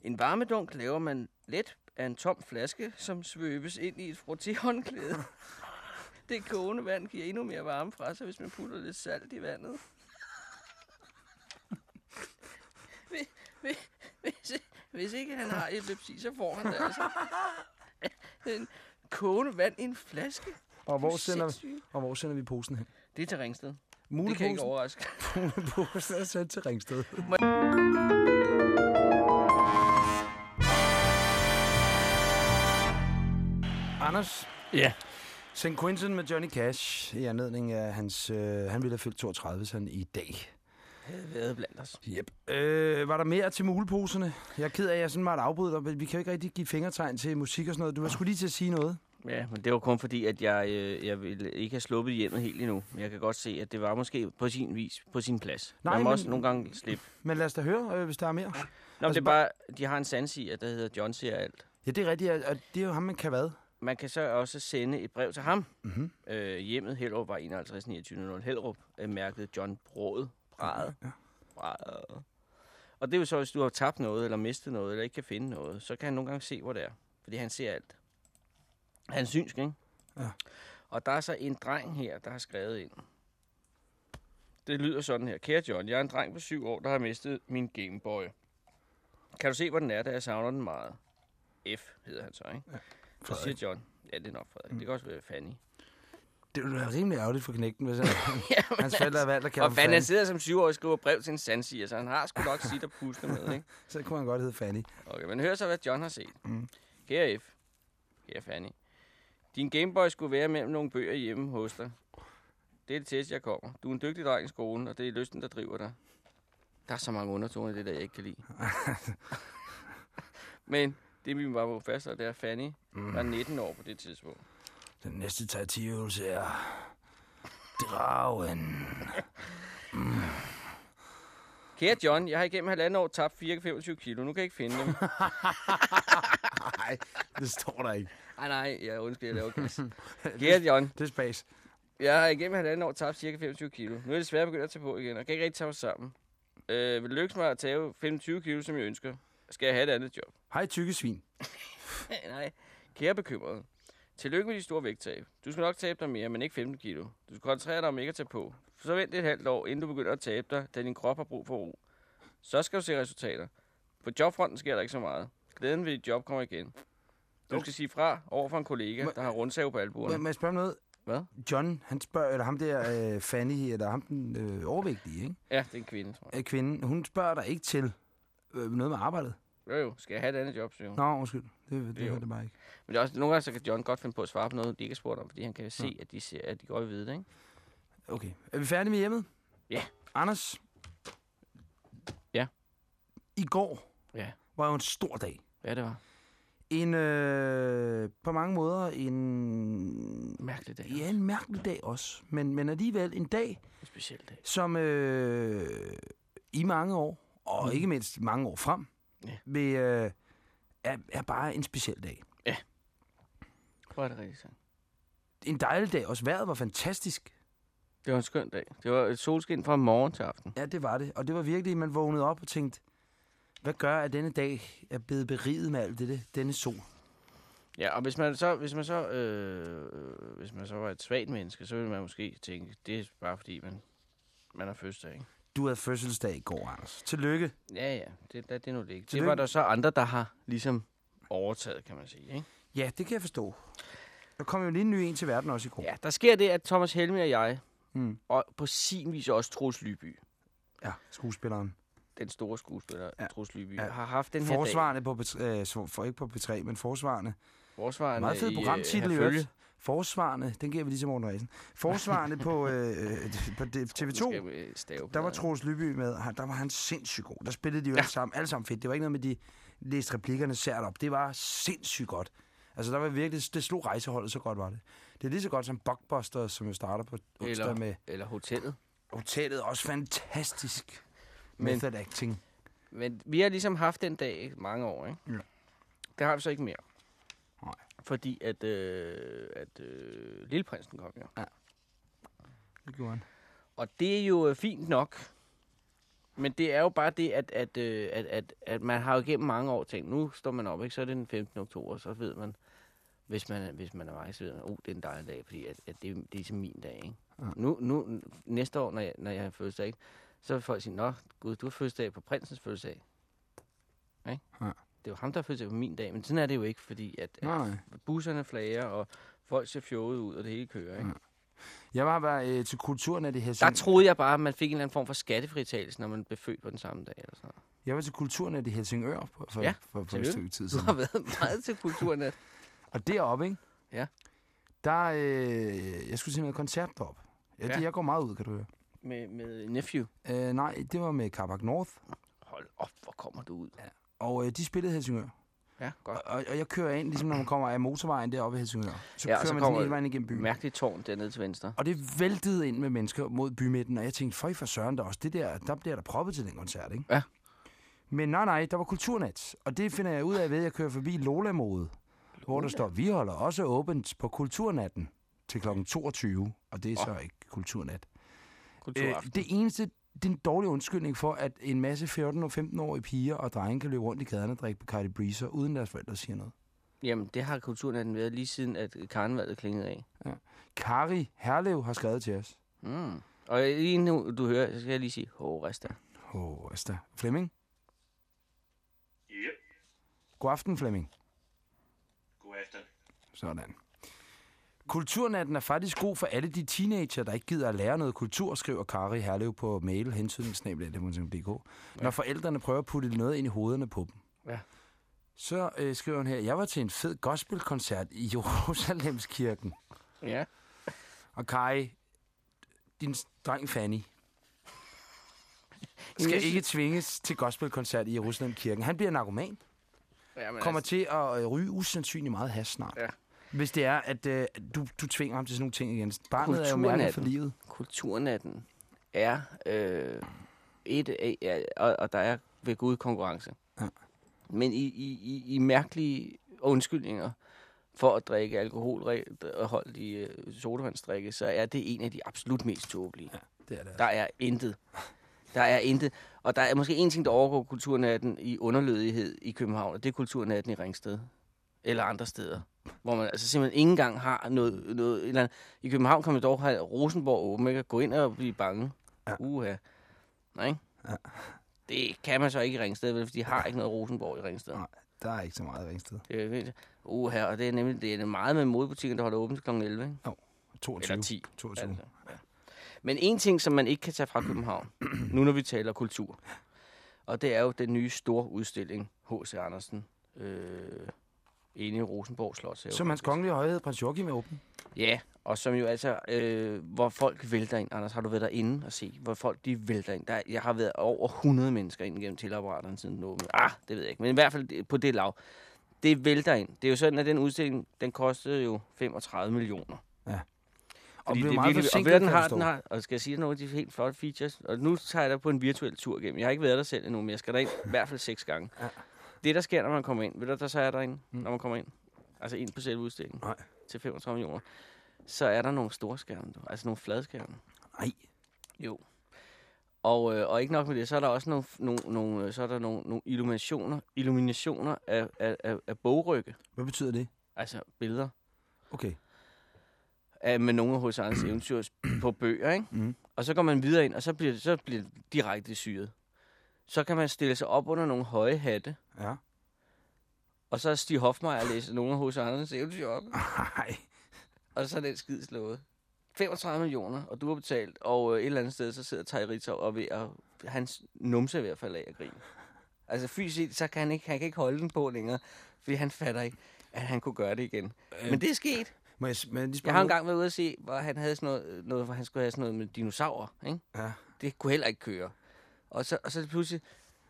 En varmedunk laver man let af en tom flaske, som svøbes ind i et frottéhåndklæde. [laughs] Det kogende vand giver endnu mere varme fra sig, hvis man putter lidt salt i vandet. [laughs] Hvis- hvis- Hvis, hvis ikke han har epilepsi, så får han det altså. [laughs] En kogende vand i en flaske. Og hvor, sender, og hvor sender vi posen hen? Det er til Ringsted. Det kan ikke Muleposen, overraske. [laughs] muleposen er sendt til Ringsted. Anders, Ja. St. Quentin med Johnny Cash i anledning af hans... Øh, han ville have fyldt 32 sådan i dag. Havde været blandt os. Yep. Øh, var der mere til muleposerne? Jeg er ked af, at jeg sådan meget afbryder dig, men vi kan jo ikke rigtig give fingertegn til musik og sådan noget. Du var skulle lige til at sige noget. Ja, men det var kun fordi, at jeg, øh, jeg ville ikke have sluppet hjemmet helt endnu. Men jeg kan godt se, at det var måske på sin vis på sin plads. Nej, Man må men- også nogle gange slippe. Men lad os da høre, øh, hvis der er mere. Nå, Altså det er bare, de har en sandsiger, der hedder John siger alt. Ja, det er rigtigt, og- det er jo ham, man kan hvad? Man kan så også sende et brev til ham. Mhm. Øh, hjemmet Hellerup var 51 29 Hellerup, øh, mærket John Brode. Brade. Ja. Og det er jo så, hvis du har tabt noget, eller mistet noget, eller ikke kan finde noget, så kan han nogle gange se, hvor det er. Fordi han ser alt. Han synsk, ikke? Ja. Og der er så en dreng her, der har skrevet ind. Det lyder sådan her. Kære John, jeg er en dreng på syv år, der har mistet min Gameboy. Kan du se, hvor den er, da jeg savner den meget? F hedder han så, ikke? Så Frederik. siger John, ja, det er nok Frederik. Det kan også være Fanny. Det ville være rimelig ærgerligt for knægten, hvis han, [laughs] ja, hans forældre har valgt at kalde og ham Fanny. han sidder som syvårig og skriver brev til en sandsiger, så han har sgu nok sit at puste med, ikke? [laughs] Så kunne han godt hedde Fanny. Okay, men hør så, hvad John har set. Mm. Kære F. Kære Fanny. Din Gameboy skulle være mellem nogle bøger hjemme hos dig. Det er det test, jeg kommer. Du er en dygtig dreng i skolen, og det er lysten, der driver dig. Der er så mange undertoner i det, der jeg ikke kan lide. [laughs] men det, vi bare må fast, det er, Fanny Mm. var 19 år på det tidspunkt. Den næste terapiøvelse er dragen. [laughs] Kære John, jeg har igennem halvandet år tabt 4-25 kilo. Nu kan jeg ikke finde dem. [laughs] Nej, det står der ikke. Nej, nej, jeg undskyld, jeg laver [laughs] gas. Kære John, Det er spas. jeg har igennem halvandet år tabt cirka 25 kilo. Nu er det svært at begynde at tage på igen, og kan ikke rigtig tage mig sammen. Øh, vil det lykkes mig at tage 25 kilo, som jeg ønsker? Skal jeg have et andet job? Hej, tykke svin. nej, kære bekymrede. Tillykke med de store vægttab. Du skal nok tabe dig mere, men ikke 15 kilo. Du skal koncentrere dig om ikke at tage på. Så vent et halvt år, inden du begynder at tabe dig, da din krop har brug for ro. Så skal du se resultater. På jobfronten sker der ikke så meget. Glæden ved dit job kommer igen. Du skal sige fra over for en kollega, der har rundsave på albuerne. må jeg spørge om noget? Hvad? John, han spørger, eller ham der, øh, Fanny, eller ham den øh, overvægtige, ikke? Ja, det er en kvinde, tror jeg. Øh, kvinden, hun spørger dig ikke til øh, noget med arbejdet. Jo, jo. Skal jeg have et andet job, siger hun. Nå, undskyld. Det, det Jo. jeg bare ikke. Men det er også, nogle gange så kan John godt finde på at svare på noget, de ikke har spurgt om, fordi han kan se, at de, ser, at de godt vil vide det, ikke? Okay. Er vi færdige med hjemmet? Ja. Anders? Ja. I går Ja. var jo en stor dag. Ja, det var En, øh, på mange måder, en... en mærkelig dag. Ja, en mærkelig dag også. Men, men alligevel en dag, En speciel dag. som øh, i mange år, og Mm. ikke mindst mange år frem, Ja. vil, øh, er, er bare en speciel dag. Hvor er det rigtigt sagt. En dejlig dag også. Vejret var fantastisk. Det var en skøn dag. Det var et solskin fra morgen til aften. Ja, det var det. Og det var virkelig, man vågnede op og tænkte, hvad gør, at denne dag er blevet beriget med alt det, denne sol? Ja, og hvis man så, hvis man så, øh, hvis man så var et svagt menneske, så ville man måske tænke, det er bare fordi, man, man har fødselsdag, ikke? Du havde fødselsdag i går, Anders. Tillykke. Ja, ja, det, det, det er nu det ikke. Det Tillykke. var der så andre, der har ligesom overtaget, kan man sige, ikke? Ja, det kan jeg forstå. Der kom jo lige en ny en til verden også i går. Ja, der sker det, at Thomas Helmi og jeg, Mm. og på sin vis også Troels Lyby, ja skuespilleren. den store skuespiller, Ja. Troels Lyby, Ja. har haft den her Forsvarende på, P3 øh, for, ikke på P3, men forsvarende. Forsvarende Meget fed i, programtitel i øh, øvrigt. Forsvarende, den giver vi lige til Morten Ræsen. Forsvarende på, øh, øh, på det- TV2, der var Troels Lyby med. Der var han sindssygt god. Der spillede de jo ja. Alle sammen, alle sammen fedt. Det var ikke noget med, de læste replikkerne sært op. Det var sindssygt godt. Altså, der var virkelig, det slog rejseholdet, så godt var det. Det er lige så godt som Blockbuster, som jo starter på onsdag Eller- med Eller hotellet. hotellet. Også fantastisk Men- method acting. Men vi har ligesom haft den dag i mange år, ikke? Ja. Det har vi så ikke mere. Fordi at, øh, at øh, Lilleprinsen kom jo. Det gjorde han. Og det er jo øh, fint nok. Men det er jo bare det, at, at, øh, at, at, at man har jo gennem mange år tænkt, nu står man op, ikke? så er det den 15. oktober, så ved man, hvis man, hvis man er mig, så ved man, oh, det er en dejlig dag, fordi at, at det, er- det er ligesom min dag. Ikke? Ja. Ja. Nu, nu, næste år, når jeg, når jeg har fødselsdag, ikke? så vil folk sige, nå, gud, du har fødselsdag på prinsens fødselsdag. Ikke? Ja. Det jo ham, der har fødselsdag på min dag, men sådan er det jo ikke, fordi at, at busserne flager, og folk ser fjollet ud, og det hele kører. Ikke? Ja. Jeg var bare øh, til kulturnet i Der Helsingør. troede jeg bare, at man fik en eller anden form for skattefritagelse, når man blev født på den samme dag. Eller sådan. Jeg var til kulturnet i Helsingør for, for, Ja, for, for et stykke tid Du har været meget til kulturnet. [laughs] Og deroppe, ikke? Ja. Der, øh, jeg skulle se noget koncert deroppe. Ja, Ja. det, jeg går meget ud, kan du høre. med, med Nephew. Øh, nej, det var med Carbac North, Hold op, hvor kommer du ud. og øh, de spillede Helsingør. Ja, godt. Og, og jeg kører ind, ligesom når man kommer af motorvejen deroppe i Helsingør. Så Ja, kører så man sådan hele vejen igennem byen. Mærkeligt tårn dernede til venstre. Og det væltede ind med mennesker mod bymidten, og jeg tænkte, for i for søren der også, det der, der bliver der proppet til den koncert, ikke? Ja. Men nej, nej, der var kulturnat, og det finder jeg ud af ved, at jeg kører forbi Lola Mode, hvor der står, vi holder også åbent på kulturnatten til kl. 22, og det er så ikke kulturnat. Øh, det eneste, det er en dårlig undskyldning for, at en masse 14- og 15-årige piger og drenge kan løbe rundt i gaderne og drikke Bacardi Breezer, uden deres forældre siger noget. Jamen, det har kulturnatten været lige siden, at karnevalet klingede af. Kari Herlev har skrevet til os. Mm. Og lige nu, du hører, så skal jeg lige sige, hov, Resta. Åh, oh, Asta. Flemming? Yep. God aften, Flemming. God aften. Sådan. Kulturnatten er faktisk god for alle de teenager, der ikke gider at lære noget kultur, skriver Kari Herlev på mail hensynningsnabel.dk. Når forældrene prøver at putte noget ind i hovederne på dem. Ja. Så øh, skriver hun her, jeg var til en fed gospelkoncert i Jerusalemskirken. Ja. Og Kari, din dreng Fanny, [laughs] skal ikke tvinges til gospelkoncert i Jerusalemkirken. Han bliver narkoman. Jamen, kommer til at øh, ryge usandsynligt meget has snart. Ja. Hvis det er, at øh, du, du tvinger ham til sådan nogle ting igen. Barnet er jo mærket for livet. Kulturnatten er øh, et af, ja, og, og der er ved Gud konkurrence. Ja. Men i, i, i, i mærkelige undskyldninger for at drikke alkoholholdige øh, sodavandsdrikke, så er det en af de absolut mest tåbelige. Ja, det er det. Der er intet. Der er intet. Og der er måske en ting, der overgår kulturnatten i underlødighed i København, og det er kulturnatten i Ringsted. Eller andre steder. Hvor man altså simpelthen ikke engang har noget... noget et eller andet. I København kan man dog have Rosenborg åben, ikke? At gå ind og blive bange. Ja. Uha. Nej, ikke? Ja. Det kan man så ikke i Ringsted, vel, for de har ikke noget Rosenborg i Ringsted. Nej, der er ikke så meget ringsted. Det er virkelig- Uha, og det er nemlig det er meget med modebutikken, der holder åbent til kl. 11, ikke? 22. Eller 10. 22. Altså, ja. Men en ting, som man ikke kan tage fra København, nu når vi taler kultur, og det er jo den nye store udstilling, H.C. Andersen, øh, inde i Rosenborg Slotshave. Som hans kongelige højhed, prins Joachim, er åben. Ja, og som jo altså, øh, hvor folk vælter ind. Anders, har du været derinde og se, hvor folk de vælter ind? Der, jeg har været over 100 mennesker ind gennem tilapparaterne siden den åbnede. Ah, det ved jeg ikke, men i hvert fald på det lav. Det vælter ind. Det er jo sådan, at den udstilling, den kostede jo 35 millioner. Og Fordi blev det er meget virkelig, og ved, den har, den har, og skal jeg sige nogle af de helt flotte features, og nu tager jeg dig på en virtuel tur igennem. Jeg har ikke været der selv endnu, men jeg skal derind i hvert fald seks gange. Ja. Det, der sker, når man kommer ind, ved du, der så er derinde, mm. når man kommer ind, altså ind på selve udstillingen, Nej. til 35 millioner, så er der nogle store skærme, du. altså nogle fladskærme. Nej, Jo. Og, øh, og ikke nok med det, så er der også nogle, nogle, nogle, øh, så er der nogle, nogle illuminationer, illuminationer af, af, af, af bogrygge, hvad betyder det? altså billeder Okay. af, med nogle af Anders eventyr på bøger, ikke? Mm. Og så går man videre ind, og så bliver, så bliver det direkte syret. Så kan man stille sig op under nogle høje hatte, Ja. og så er Stig Hofmeier læser nogle af hos Anders eventyr op, Nej. og så er den skid slået. 35 millioner, og du har betalt, og øh, et eller andet sted, så sidder Tej Ritzau og ved at, hans numse er ved at falde af at grine. Altså fysisk, så kan han ikke, han kan ikke holde den på længere, fordi han fatter ikke, at han kunne gøre det igen. Øh, Men det er sket. Må jeg, må jeg lige Jeg har engang været ude at se, hvor han havde sådan noget, noget, hvor han skulle have sådan noget med dinosaurer, ikke? Ja. det kunne heller ikke køre. Og så, og så pludselig,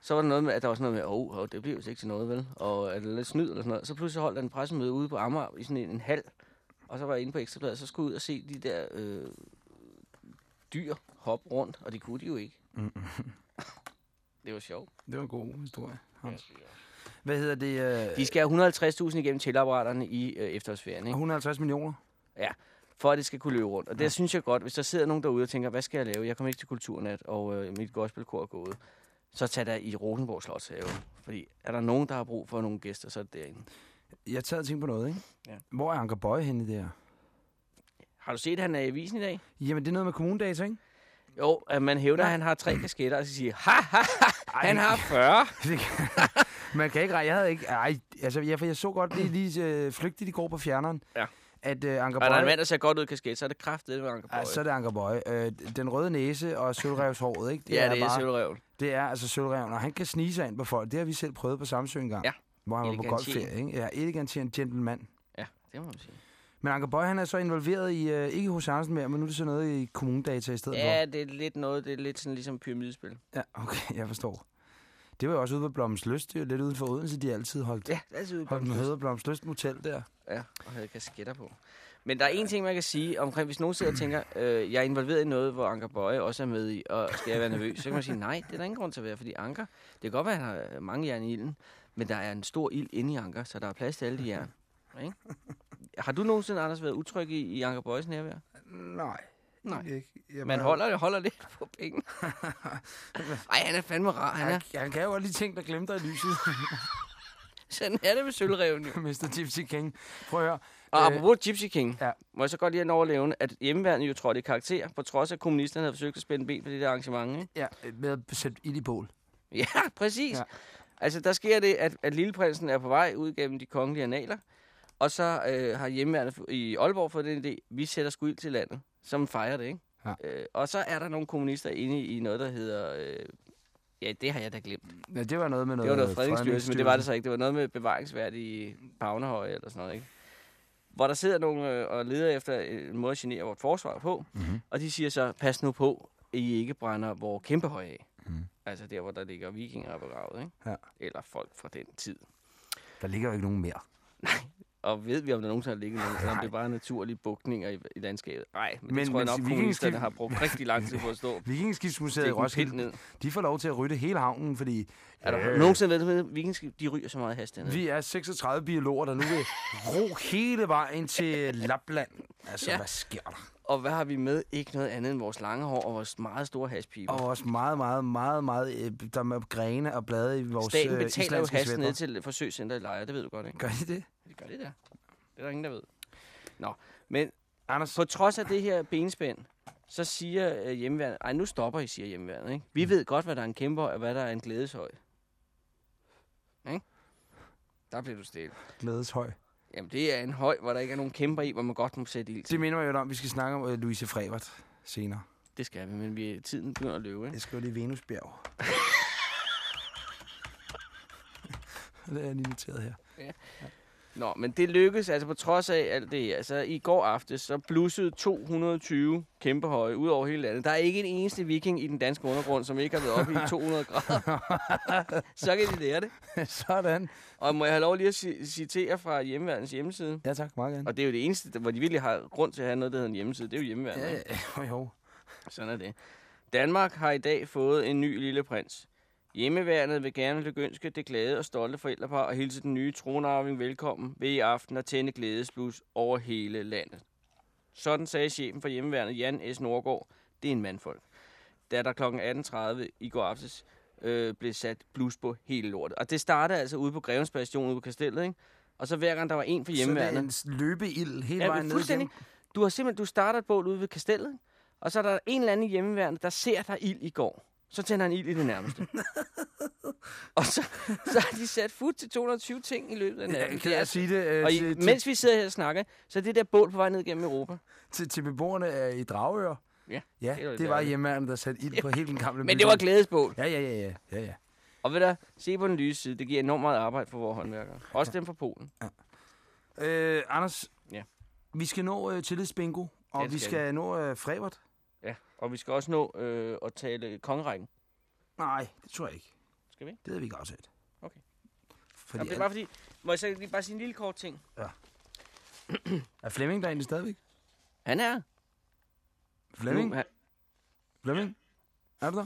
så var der noget med, at der var sådan noget med, åh, oh, det bliver jo ikke til noget, vel? Og er det lidt snyd eller sådan noget. Så pludselig holdt der en pressemøde ude på Amager i sådan en, en hal. Og så var jeg inde på Ekstrabladet, så skulle jeg ud og se de der øh, dyr hoppe rundt, og det kunne de jo ikke. [laughs] det var sjovt. Det var en god historie. Hans. Hvad hedder det? Øh, De skal have 150.000 igennem tilapparaterne i øh, efterårsferien, ikke? 150 millioner? For at det skal kunne løbe rundt. Og det synes jeg godt, hvis der sidder nogen derude og tænker, hvad skal jeg lave? Jeg kommer ikke til kulturnat, og øh, mit gospelkor er gået. Så tag der i Rosenborg Slotshave. Fordi er der nogen, der har brug for nogle gæster, så er det derinde. Jeg tager og på noget, ikke? Ja. Hvor er Anker Bøje henne i det her? Har du set, at han er i avisen i dag? Jamen, det er noget med kommunedata, ikke? Jo, at man hævder, at han har tre kasketter, og så siger, ha, ha, ha, han har 40. [laughs] Man kan ikke regne. Jeg havde ikke... Ej, altså, jeg, for jeg så godt lige, lige øh, flygtigt i går på fjerneren. Ja. At øh, Anker Og der er en Bøje... mand, der ser godt ud i kasket, så er det kraftigt med Anker Ja, Bøje. så er det Anker Bøje. Øh, den røde næse og sølvrevshåret, ikke? ja, det er bare, sølvrøven. Det er altså sølvreven, og han kan snige sig ind på folk. Det har vi selv prøvet på Samsø en gang. Ja. Hvor han var på golfferie, ikke? Ja, elegantien gentleman. Ja, det må man sige. Men Anker Bøje, han er så involveret i, øh, ikke hos Andersen mere, men nu er det så noget i kommunedata i stedet Ja, det er lidt noget, det er lidt sådan ligesom pyramidespil. for. Ja, okay, jeg forstår. Det var jo også ude på Blommens Lyst. Det er jo lidt uden for Odense, de altid holdt, Ja, det er altid ude på holdt Blommens Lyst Motel der. Ja, og havde kasketter på. Men der er en ting, man kan sige omkring, hvis nogen sidder og tænker, [clears throat] øh, jeg er involveret i noget, hvor Anker Bøje også er med i, og skal jeg være nervøs, så kan man sige, nej, det er der ingen grund til at være, fordi Anker, det kan godt være, at han har mange jern i ilden, men der er en stor ild inde i Anker, så der er plads til alle de jern. Ikke? Har du nogensinde, Anders, været utryg i, i Anker Bøjes nærvær? Nej. Nej. Ikke. Jeg Man bare- holder, holder lidt på penge. [laughs] Ej, han er fandme rar, han er. Han, han kan jo godt lige ting, der glemte i lyset. [laughs] Sådan er det med sølvreven jo. [laughs] Mr. Gypsy King. Prøv at høre. Og Øh, apropos Gypsy King, ja. må jeg så godt lige have en overlevende, at hjemmeværnet jo trådte i karakter, på trods af, at kommunisterne havde forsøgt at spænde ben på det der arrangement. Ikke? Ja, med at sætte ild i bål. Ja, præcis. Ja. Altså, der sker det, at, at lilleprinsen er på vej ud gennem de kongelige analer, og så øh, har hjemmeværnet i Aalborg fået den idé, vi sætter sgu ild til landet, som fejrer det, ikke? Ja. Øh, og så er der nogle kommunister inde i, i noget, der hedder... Øh, ja, det har jeg da glemt. Ja, det var noget med Det noget... var noget fredningsstyrelse, men det var det så ikke. Det var noget med bevaringsværdige Pagnehøje eller sådan noget, ikke? Hvor der sidder nogen øh, og leder efter en måde at genere vort forsvar på, Mhm. og de siger så, pas nu på, at I ikke brænder vores kæmpe høje af. Mhm. Altså der, hvor der ligger vikinger begravet, ikke? Ja. Eller folk fra den tid. Der ligger jo ikke nogen mere. Og ved vi, om der nogensinde har ligget nogen, eller om det er bare naturlige bugtninger i, i landskabet? Nej, men, Men- det tror jeg nok, kommunisterne har brugt rigtig lang tid på at stå. [laughs] Vikingskibsmuseet i Roskilde, ned. de får lov til at rydde hele havnen, fordi Er der Øh. nogensinde ved, at vikingskib, de ryger så meget hast dernede? vi er 36 biologer, der nu vil [laughs] ro hele vejen til Lapland. Altså, Ja. hvad sker der? Og hvad har vi med? Ikke noget andet end vores lange hår og vores meget store haspiber. Og også meget, meget, meget, meget, øh, der er med grene og blade i vores Staten øh, betaler jo islandske has ned til forsøgscenter i Lejre, det ved du godt, ikke? Gør de det? Det gør det der. Det er der ingen, der ved. Nå, men Anders, på trods af det her benspænd, så siger øh, hjemmeværnet, ej nu stopper I, siger hjemmeværnet, ikke? Vi ved godt, hvad der er en kæmpe og hvad der er en glædeshøj. Ikke? Der bliver du stille. glædeshøj. Jamen, det er en høj, hvor der ikke er nogen kæmper i, hvor man godt må sætte ild til. Det minder mig jo om, vi skal snakke om uh, Louise Frevert senere. Det skal vi, men vi, tiden begynder at løbe, ikke? Jeg skriver lige Venusbjerg. [laughs] det er jeg lige noteret her. Nå, men det lykkedes, altså på trods af alt det. Altså i går aftes, så blussede 220 kæmpe høje ud over hele landet. Der er ikke en eneste viking i den danske undergrund, som ikke har været oppe i 200 grader. [laughs] så kan de lære det. [laughs] Sådan. Og må jeg have lov lige at ci- citere fra hjemmeværendens hjemmeside? Ja tak, meget gerne. Og det er jo det eneste, hvor de virkelig har grund til at have noget, der hedder en hjemmeside. Det er jo hjemmeværende. Ja, ja, jo. Sådan er det. Danmark har i dag fået en ny lille prins. Hjemmeværnet vil gerne lykønske det glade og stolte forældrepar og hilse den nye tronarving velkommen ved i aften at tænde glædesblus over hele landet. Sådan sagde chefen for hjemmeværnet, Jan S. Nordgaard. Det er en mandfolk. Da der kl. 18.30 i går aftes øh, blev sat blus på hele lortet. Og det startede altså ude på Grevens Bastion ude på Kastellet, ikke? Og så hver gang der var en for hjemmeværnet, Så det er en løbeild hele Ja, vejen ned igennem. Du har simpelthen, du starter et bål ude ved kastellet, og så er der en eller anden hjemmeværende, der ser der ild i går. Så tænder han ild i det nærmeste. [laughs] og så, så har de sat fod til 220 ting i løbet af Ja, natten. jeg kan jeg sige det øh, og i, til, mens vi sidder her og snakker, så er det der bål på vej ned gennem Europa. til, til beboerne øh, i Dragør. Ja, Ja, det var det var hjemmeværende, der satte ild på [laughs] hele den gamle Men det var glædesbål. Ja, ja, ja, ja, ja, ja. Og ved du, se på den lyse side, det giver enormt meget arbejde for vores håndværkere. Også dem fra Polen. Øh, Anders, Ja. vi skal nå øh, tillidsbingo, og Ja, det vi skal skal nå øh, Frevert. Ja, og vi skal også nå øh, at tale kongerækken. Nej, det tror jeg ikke. Skal vi? Det havde vi ikke afsat. Okay. Fordi Jamen, det er bare fordi, må jeg så lige bare sige en lille kort ting? [clears throat] er Flemming der egentlig stadigvæk? Han er. Flemming? Nu, han, Flemming? Er du der?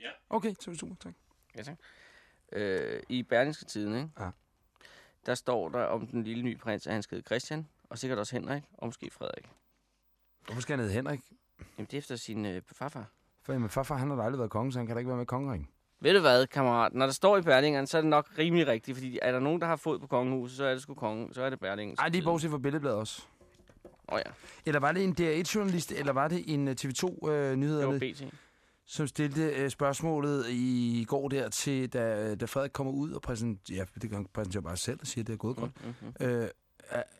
Ja. Okay, så er det super, tak. Ja, tak. Øh, I Berlingske Tiden, ikke? Ja. Der står der om den lille nye prins, at han skal hedde Christian, og sikkert også Henrik, og måske Frederik. Hvorfor skal han hedde Henrik? Jamen, det er efter sin øh, farfar. For jamen, farfar han har da aldrig været konge, så han kan da ikke være med i kongeringen. Ved du hvad, kammerat? Når der står i Berlingeren, så er det nok rimelig rigtigt, fordi er der nogen, der har fod på kongehuset, så er det sgu kongen, så er det Berlingen. Nej, det er bortset fra Billedbladet også. Åh oh, ja, Eller var det en DR1-journalist, eller var det en øh, TV2-nyhederne, det var BT. som stillede øh, spørgsmålet i går der til, da, da Frederik kommer ud og præsenterer, ja, det kan han præsentere bare selv og siger, at det er gået godt. Mm, mm. Øh,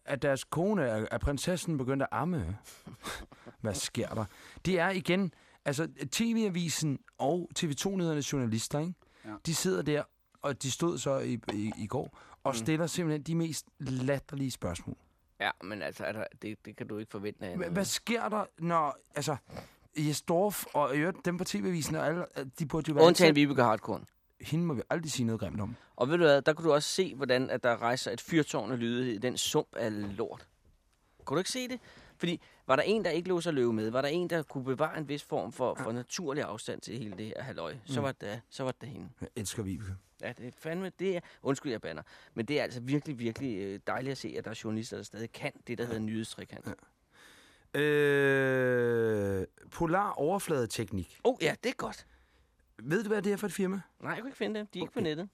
at- deres kone, er, at prinsessen begyndte at amme. [laughs] Hvad sker der? Det er igen, altså TV-avisen og TV2-nyhedernes journalister, ikke? Ja. de sidder der, og de stod så i, i, i går, og Mm. stiller simpelthen de mest latterlige spørgsmål. Ja, men altså, er der, det, det kan du ikke forvente af. Hvad sker der, når, altså, Jes Dorf og øvrigt dem på TV-avisen, og alle, de burde jo være Undtagen Vibeke Hartkorn. Hende må vi aldrig sige noget grimt om. Og ved du hvad, der kunne du også se, hvordan at der rejser et fyrtårn af lyde i den sump af lort. Kunne du ikke se det? Fordi var der en, der ikke lå sig løve med, var der en, der kunne bevare en vis form for, for naturlig afstand til hele det her halløj, så, Mm. var det, så var det hende. Jeg elsker Vibeke. Ja, det er fandme, det er, undskyld, jeg banner, men det er altså virkelig, virkelig øh, dejligt at se, at der er journalister, der stadig kan det, der hedder nyhedstrikant. Ja. Øh, polar overfladeteknik. oh, ja, det er godt. Ved du, hvad det er for et firma? Nej, jeg kunne ikke finde det. De er ikke på Okay. nettet.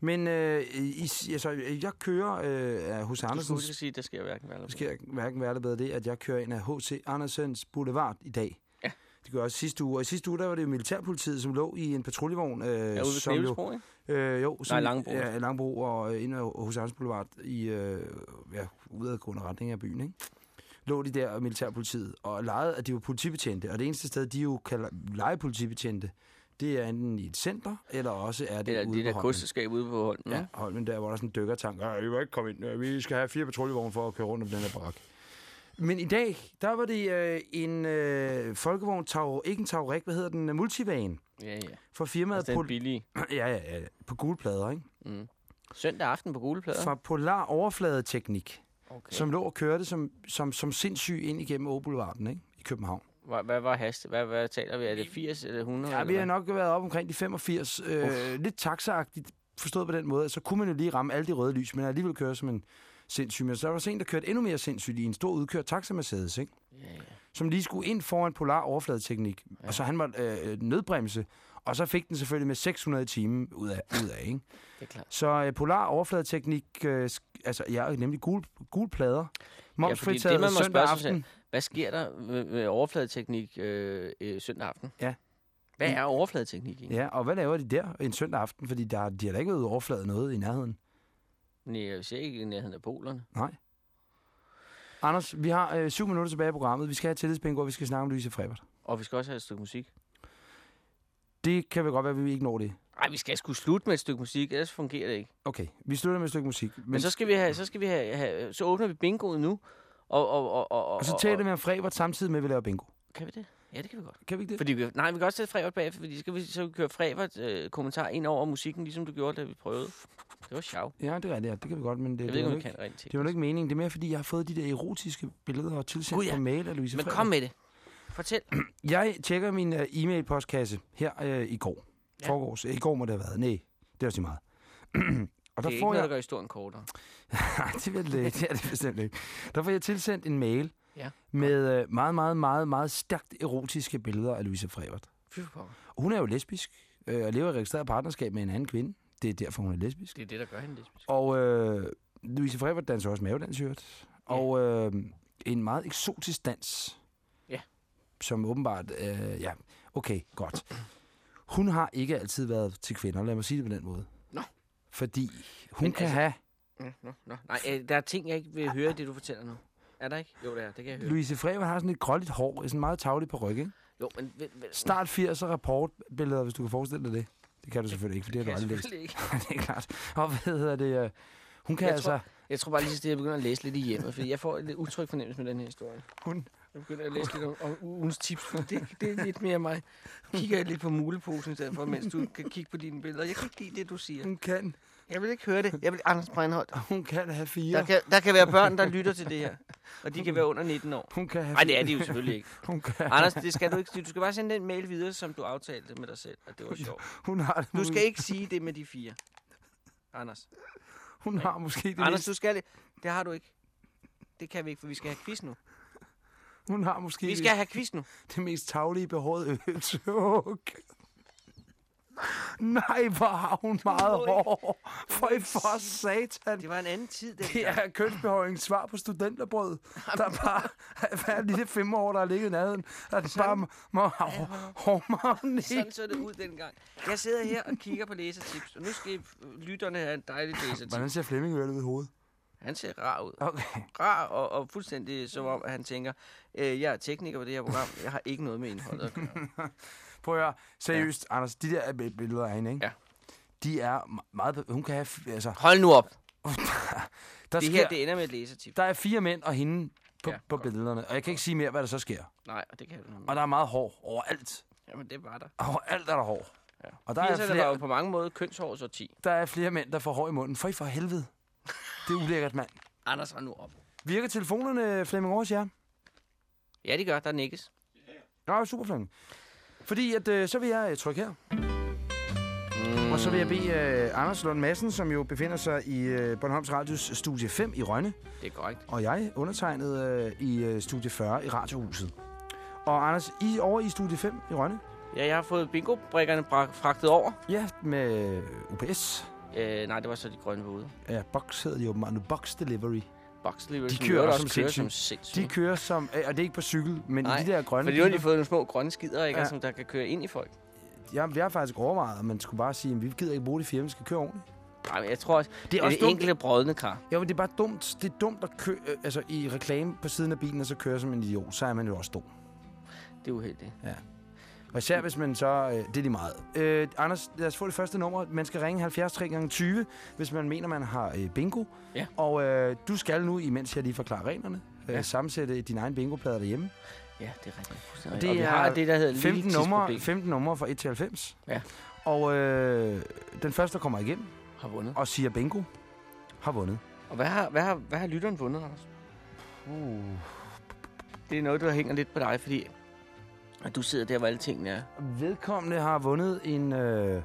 Men øh, i, altså, jeg kører øh, af H.C. Du skulle Andersens... sige, der sker hverken hvad Det sker hverken værre bedre det, at jeg kører ind af H.C. Andersens Boulevard i dag. Ja. Det gør jeg også sidste uge. Og i sidste uge, der var det jo militærpolitiet, som lå i en patruljevogn. Øh, Ja, ude ved som Knævelsbro, ikke? øh, jo, som, Langebro. Ja, Langebro og øh, ind af H.C. Andersens Boulevard i øh, ja, udadgående retning af byen, ikke? lå de der militærpolitiet og legede, at de var politibetjente. Og det eneste sted, de jo kalder legepolitibetjente, det er enten i et center, eller også er det Eller ude det der på kosteskab ude på Holmen. Ja, Holmen der, hvor der er sådan en dykkertank. Ja, vi må ikke komme ind. Ja, Vi skal have fire patruljevogne for at køre rundt om den her barak. Men i dag, der var det øh, en øh, folkevogn, tag, ikke en Taurik, hvad hedder den, multivan, ja, ja. fra firmaet Altså, den billige. [clears throat] ja, ja, ja, på gule plader, ikke? Mm. Søndag aften på gule plader. Fra Polar Overfladeteknik, Okay. som lå og kørte som, som, som sindssyg ind igennem Åboulevarden, ikke? I København. Hvad, hvad var hast? Hvad, hvad taler vi? Er det 80 eller 100? Ja, vi har nok været op omkring de 85. Øh, lidt taxaagtigt forstået på den måde. Så kunne man jo lige ramme alle de røde lys, men alligevel køre som en sindssyg. Men så var der så en, der kørte endnu mere sindssygt i en stor udkørt taxa Mercedes, ikke? Ja, ja. som lige skulle ind foran polar overfladeteknik. Ja. Og så han var øh, nødbremse, og så fik den selvfølgelig med 600 i timen ud af, ud af ikke? Det er klart. Så øh, polar overfladeteknik, øh, altså ja, nemlig gul, gul plader, momsfritaget det, man må søndag spørge sig aften. Hvad sker der med, med overfladeteknik øh, øh, søndag aften? Ja. Hvad er overfladeteknik egentlig? Ja, og hvad laver de der en søndag aften? Fordi der, de har da ikke været ude overfladet noget i nærheden. Nej, jeg ser ikke i nærheden af polerne. Nej. Anders, vi har øh, syv minutter tilbage i programmet. Vi skal have tillidsbingo, og vi skal snakke om Louise Frebert. Og vi skal også have et stykke musik. Det kan vel godt være, at vi ikke når det. Nej, vi skal sgu slutte med et stykke musik, ellers fungerer det ikke. Okay, vi slutter med et stykke musik. Men, Men så skal vi have, så skal vi have, have så åbner vi bingoet nu. Og, og, og, og, og så taler vi om Frebert samtidig med, at vi laver bingo. Kan vi det? Ja, det kan vi godt. Kan vi ikke det? Fordi vi, nej, vi kan også sætte Frevert bagefter, fordi skal vi så køre Frevert øh, kommentar ind over musikken, ligesom du gjorde, da vi prøvede. Det var sjov. Ja, det er. Ja. Det kan vi godt, men det, Jeg det, ved ikke, kan det var ikke meningen. Det er mere, fordi jeg har fået de der erotiske billeder og tilsendt Gud, ja. på mail af Louise Men Frederik. kom med det. Fortæl. [clears throat] Jeg tjekker min uh, e-mail-postkasse her uh, i går. Ja. Forgårs. I går må det have været. Nej, det er også meget. [clears throat] og Det der er ikke får noget, der jeg... gør historien kortere. [laughs] Nej, det, vil, det, det er det bestemt ikke. Der får jeg tilsendt en mail Ja. med uh, meget, meget, meget, meget stærkt erotiske billeder af Louise Frevert. Pokker. Hun er jo lesbisk øh, og lever i registreret partnerskab med en anden kvinde. Det er derfor, hun er lesbisk. Det er det, der gør hende lesbisk. Og øh, Louise Frevert danser også mavedans, i øvrigt. Ja. Og øh, en meget eksotisk dans. Ja. Som åbenbart, øh, ja, okay, godt. Hun har ikke altid været til kvinder, lad mig sige det på den måde. Fordi hun Men kan altså- have, Nå, nå, nå. Nej, øh, der er ting, jeg ikke vil høre, i det du fortæller nu. Er der ikke? Jo, det er. Det kan jeg høre. Louise Frevert har sådan et gråligt hår, sådan meget tavligt på ryggen. Jo, men... men, men Start 80'er rapportbilleder, hvis du kan forestille dig det. Det kan du selvfølgelig ikke, for det har du aldrig læst. [laughs] ikke. det er klart. Og hvad hedder det? øh, Hun kan Jeg altså... tror- Jeg tror bare lige, at jeg begynder at læse lidt i hjemmet, fordi jeg får et lidt utryg fornemmelse med den her historie. Hun, Jeg begynder at læse lidt om, om ugens tips, det, det er lidt mere mig. Kigger jeg lidt på muleposen i stedet for, mens du kan kigge på dine billeder. Jeg kan ikke lide det, du siger. hun kan, Jeg vil ikke høre det. Jeg vil Anders Breinholt. [laughs] hun kan have fire. Der kan, der kan være børn, der lytter til det her. [laughs] Og de kan være under 19 år. Hun kan have Nej, det er de jo selvfølgelig ikke. [laughs] Hun, kan, Anders, det skal du ikke. Du skal bare sende den mail videre, som du aftalte med dig selv, at det var sjovt. hun har, det Du skal ikke sige det med de fire. Anders. Hun har måske det Anders, du skal det. Det har du ikke. Det kan vi ikke, for vi skal have quiz nu. hun har måske Vi skal have quiz nu. det mest tavlige behårede øretug. [laughs] Nej, hvor har hun meget hår. For i for satan. Det var en anden tid, den Det er kønsbehøjningens svar på studenterbrød. Der er bare [laughs] hver lille fem år, der har ligget i nærheden. At det bare må, må hormone Sådan så det ud dengang. Jeg sidder her og kigger på læsertips, og nu skal lytterne have en dejlig [laughs] læsertips. Hvordan ser Flemming Ørle ved hovedet? Han ser rar ud. Okay. Rar og, og fuldstændig som om, at han tænker, øh, jeg er tekniker på det her program, jeg har ikke noget med indholdet at gøre. Prøv at høre. Seriøst, ja. Anders, de der bi- billeder af hende, ikke? Ja. De er meget... Hun kan have... Altså, Hold nu op. [laughs] der, Det sker, her, det ender med et læsertip. der er fire mænd og hende på, Ja, ja, på godt. billederne. Og jeg kan ikke sige mere, hvad der så sker. Nej, og det kan du Og der er meget hår overalt. Jamen, det var der. Overalt er der hår. Ja. Og der er, 80'erne var flere, jo på mange måder kønshårs årti. der er flere mænd, der får hår i munden. For I for helvede. Det er ulækkert, mand. [laughs] Anders, hold nu op. Virker telefonerne, Flemming Aarhus, ja? Ja, de gør. Der nikkes. Nå, super Flemming. Fordi at, øh, så vil jeg øh, trykke her. Mm. Og så vil jeg bede øh, Anders Lund Madsen, som jo befinder sig i øh, Bornholms Radios studie 5 i Rønne, Det er korrekt. og jeg undertegnet øh, i øh, studie 40 i Radiohuset. Og Anders, I over i studie 5 i Rønne? Ja, jeg har fået bingo-brikkerne fragtet over. Ja, med UPS. Øh, nej, det var så de grønne ude. Ja, Box hedder de åbenbart nu. Box Delivery. Delivery, De kører også også som kører som sindssyge. De kører som, øh, og det er ikke på cykel, men Nej, de der grønne For de har de fået nogle små grønne skider, ikke? Ja. Ja. Som der kan køre ind i folk. Jeg, jeg har faktisk overvejet, at man skulle bare sige, at vi gider ikke bruge det firma, vi skal køre ordentligt. Nej, men jeg tror også, Det er også det dumt. enkelte brødne kar. Jo, men det er bare dumt. Det er dumt at køre øh, altså, i reklame på siden af bilen, og så køre som en idiot. Så er man jo også dum. Det er uheldigt. Og især hvis man så... Øh, det er lige meget. Øh, Anders, lad os få det første nummer. Man skal ringe 70 3 gange 20 hvis man mener, man har øh, bingo. Ja. Og øh, du skal nu, imens jeg lige forklarer reglerne, øh, Ja. sammensætte din egen bingoplade derhjemme. Ja, det er rigtigt. Og det og vi er har det, der hedder 15 numre, numre. 15 numre fra 1 til 90. Ja. Og øh, den første, der kommer igennem har vundet. og siger bingo, har vundet. Og hvad har, hvad har, hvad har lytteren vundet, Anders? Uh. Det er noget, der hænger lidt på dig, fordi at du sidder der, hvor alle tingene er. Vedkommende har vundet en... Øh,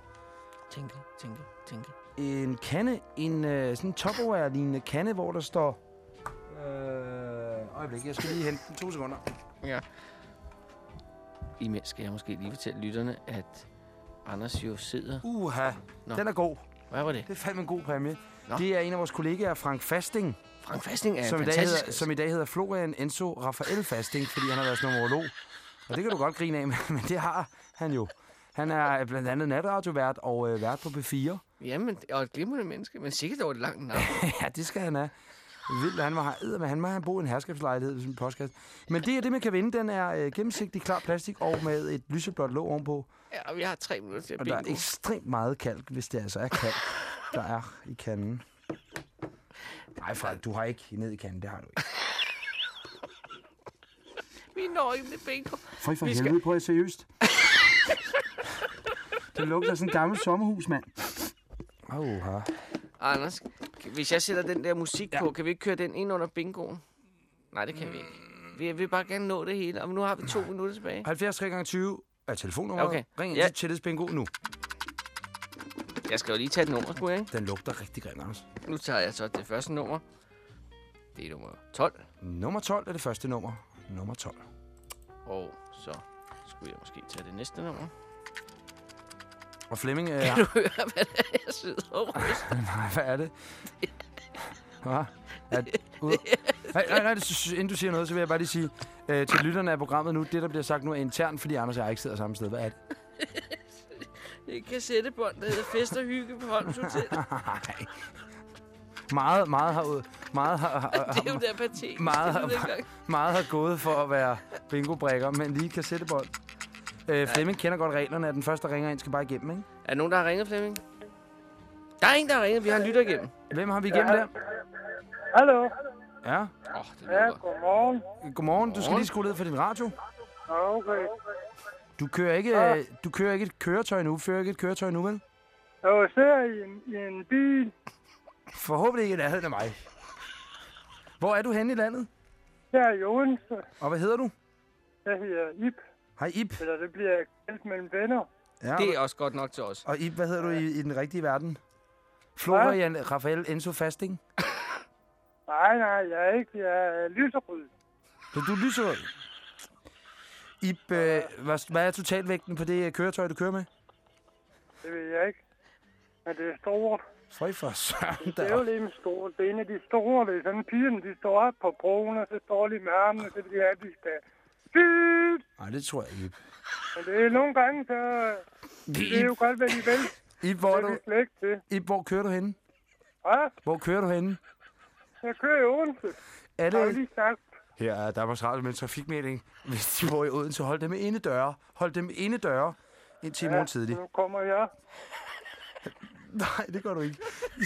Tænke, tænke, tænke. en kande, en øh, sådan Tupperware-lignende kande, hvor der står... Øh, øjeblik, jeg skal lige hente den. To sekunder. Ja. Imens skal jeg måske lige fortælle lytterne, at Anders jo sidder... Uha, Nå. den er god. Hvad var det? Det er fandme en god præmie. Nå. Det er en af vores kollegaer, Frank Fasting, Frank Fasting er som i, dag fantastisk. hedder, som i dag hedder Florian Enzo Rafael Fasting, fordi han har været numerolog. Og det kan du godt grine af, [laughs] men det har han jo. Han er blandt andet natradiovært og øh, vært på B4. Jamen, og et glimrende menneske, men sikkert over et langt navn. [laughs] ja, det skal han have. Vildt, han må have, men han må have bo i en herskabslejlighed sin postkasse. Men det er det, man kan vinde. Den er øh, gennemsigtig, klar plastik og med et lyseblåt låg ovenpå. ja, og vi har tre minutter til at Og der er ekstremt meget kalk, hvis det altså er kalk, der er i kanden. Nej, Frank, du har ikke ned i kanden, det har du ikke. Ikke med bingo. For for Vi skal- helvede, prøv at seriøst. det lugter sådan et gammelt sommerhus, mand. Åh, oh, Anders, hvis jeg sætter den der musik Ja. på, kan vi ikke køre den ind under bingoen? Nej, det kan vi ikke. Vi vil bare gerne nå det hele, og nu har vi to minutter tilbage. 70 3 gange 20 er telefonnummeret. Okay. Ring ind Ja. til Bingo nu. Jeg skal jo lige tage et nummer, skulle jeg, ikke? Den lugter rigtig grimt, Anders. Nu tager jeg så det første nummer. Det er nummer 12. Nummer 12 er det første nummer. Nummer 12. Og så skulle jeg måske tage det næste nummer. Og Flemming, øh, Kan du høre, hvad det er, jeg sidder og [laughs] nej, hvad er det? [laughs] Hvad? Er, ud? Nej, nej, nej, inden du siger noget, så vil jeg bare lige sige øh, til lytterne af programmet nu, det der bliver sagt nu er internt, fordi Anders og jeg ikke sidder samme sted. Hvad er det? [laughs] Det er et kassettebånd, der hedder Fest og Hygge på Holms Hotel. Nej. Meget, meget har, meget har, har, [laughs] Det er jo har, der patetisk. meget, har, meget har gået for at være bingo-brækker, men lige kassettebold. Øh, Flemming kender godt reglerne, at den første, der ringer ind, skal bare igennem, ikke? Er der nogen, der har ringet, Flemming? Der er en, der har ringet. Vi har en lytter igennem. Hvem har vi igennem der? Hallo. Ja. Oh, det Ja, godmorgen. Godmorgen. Du skal lige skrue ned for din radio. Okay. Du kører ikke, øh, du kører ikke et køretøj nu. Fører ikke et køretøj nu, vel? Jeg sidder i en, i en bil. Forhåbentlig ikke i nærheden af mig. Hvor er du henne i landet? Her i Odense. Og hvad hedder du? Jeg hedder Ip, Hej Ib. eller det bliver kaldt mellem venner. Ja, Det er også godt nok til os. Og Ib, hvad hedder du i, i den rigtige verden? Florian Rafael Enzo Fasting. [laughs] Nej, nej, jeg er ikke. Jeg er lyserød. Så du er lyserød. Ib, øh, hvad, hvad er totalvægten på det køretøj, du kører med? Det ved jeg ikke. Men det er stort. Føj for søren Det er jo lidt stort. Det er en af de store. Det er sådan, pigerne, de står op på broen, og så står de med armene, så de er, de skal... Nej, det tror jeg ikke. Men det er nogle gange, så... Det er jo godt, hvad de vil. Ib, hvor, Det er du, vi slet ikke til. Ib, hvor kører du henne? Hvad? Hvor kører du henne? Jeg kører i Odense. Er Har jeg det... lige sagt. Her er Danmarks Radio med en trafikmelding. Hvis de bor i Odense, hold dem inde døre. Hold dem inde døre indtil i morgen tidlig. nu kommer jeg. Nej, det gør du ikke. [laughs]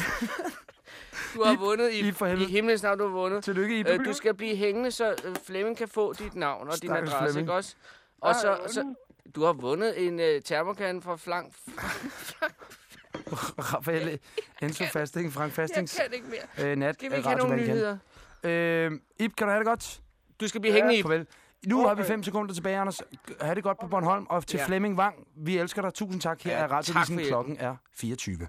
Du har Ib, vundet i, Ib i helvede. himlens navn, du har vundet. Tillykke, Ib. Øh, du skal blive hængende, så øh, Flemming kan få dit navn og din Stakkels adresse, Flemming. ikke også? Og så, Ej, så, Du har vundet en øh, termokan fra Flank. [laughs] Rafael Enzo [laughs] Fasting, Frank Jeg Fastings kan ikke mere. øh, nat. Skal vi ikke have nogle nyheder? Øh, Ip, kan du have det godt? Du skal blive hængende i. Farvel. Nu har vi Okay. fem sekunder tilbage, Anders. Ha' det godt på Bornholm. Og til Ja. Flemming Wang, vi elsker dig. Tusind tak. Her Ja, er hjælpen. Klokken er 24.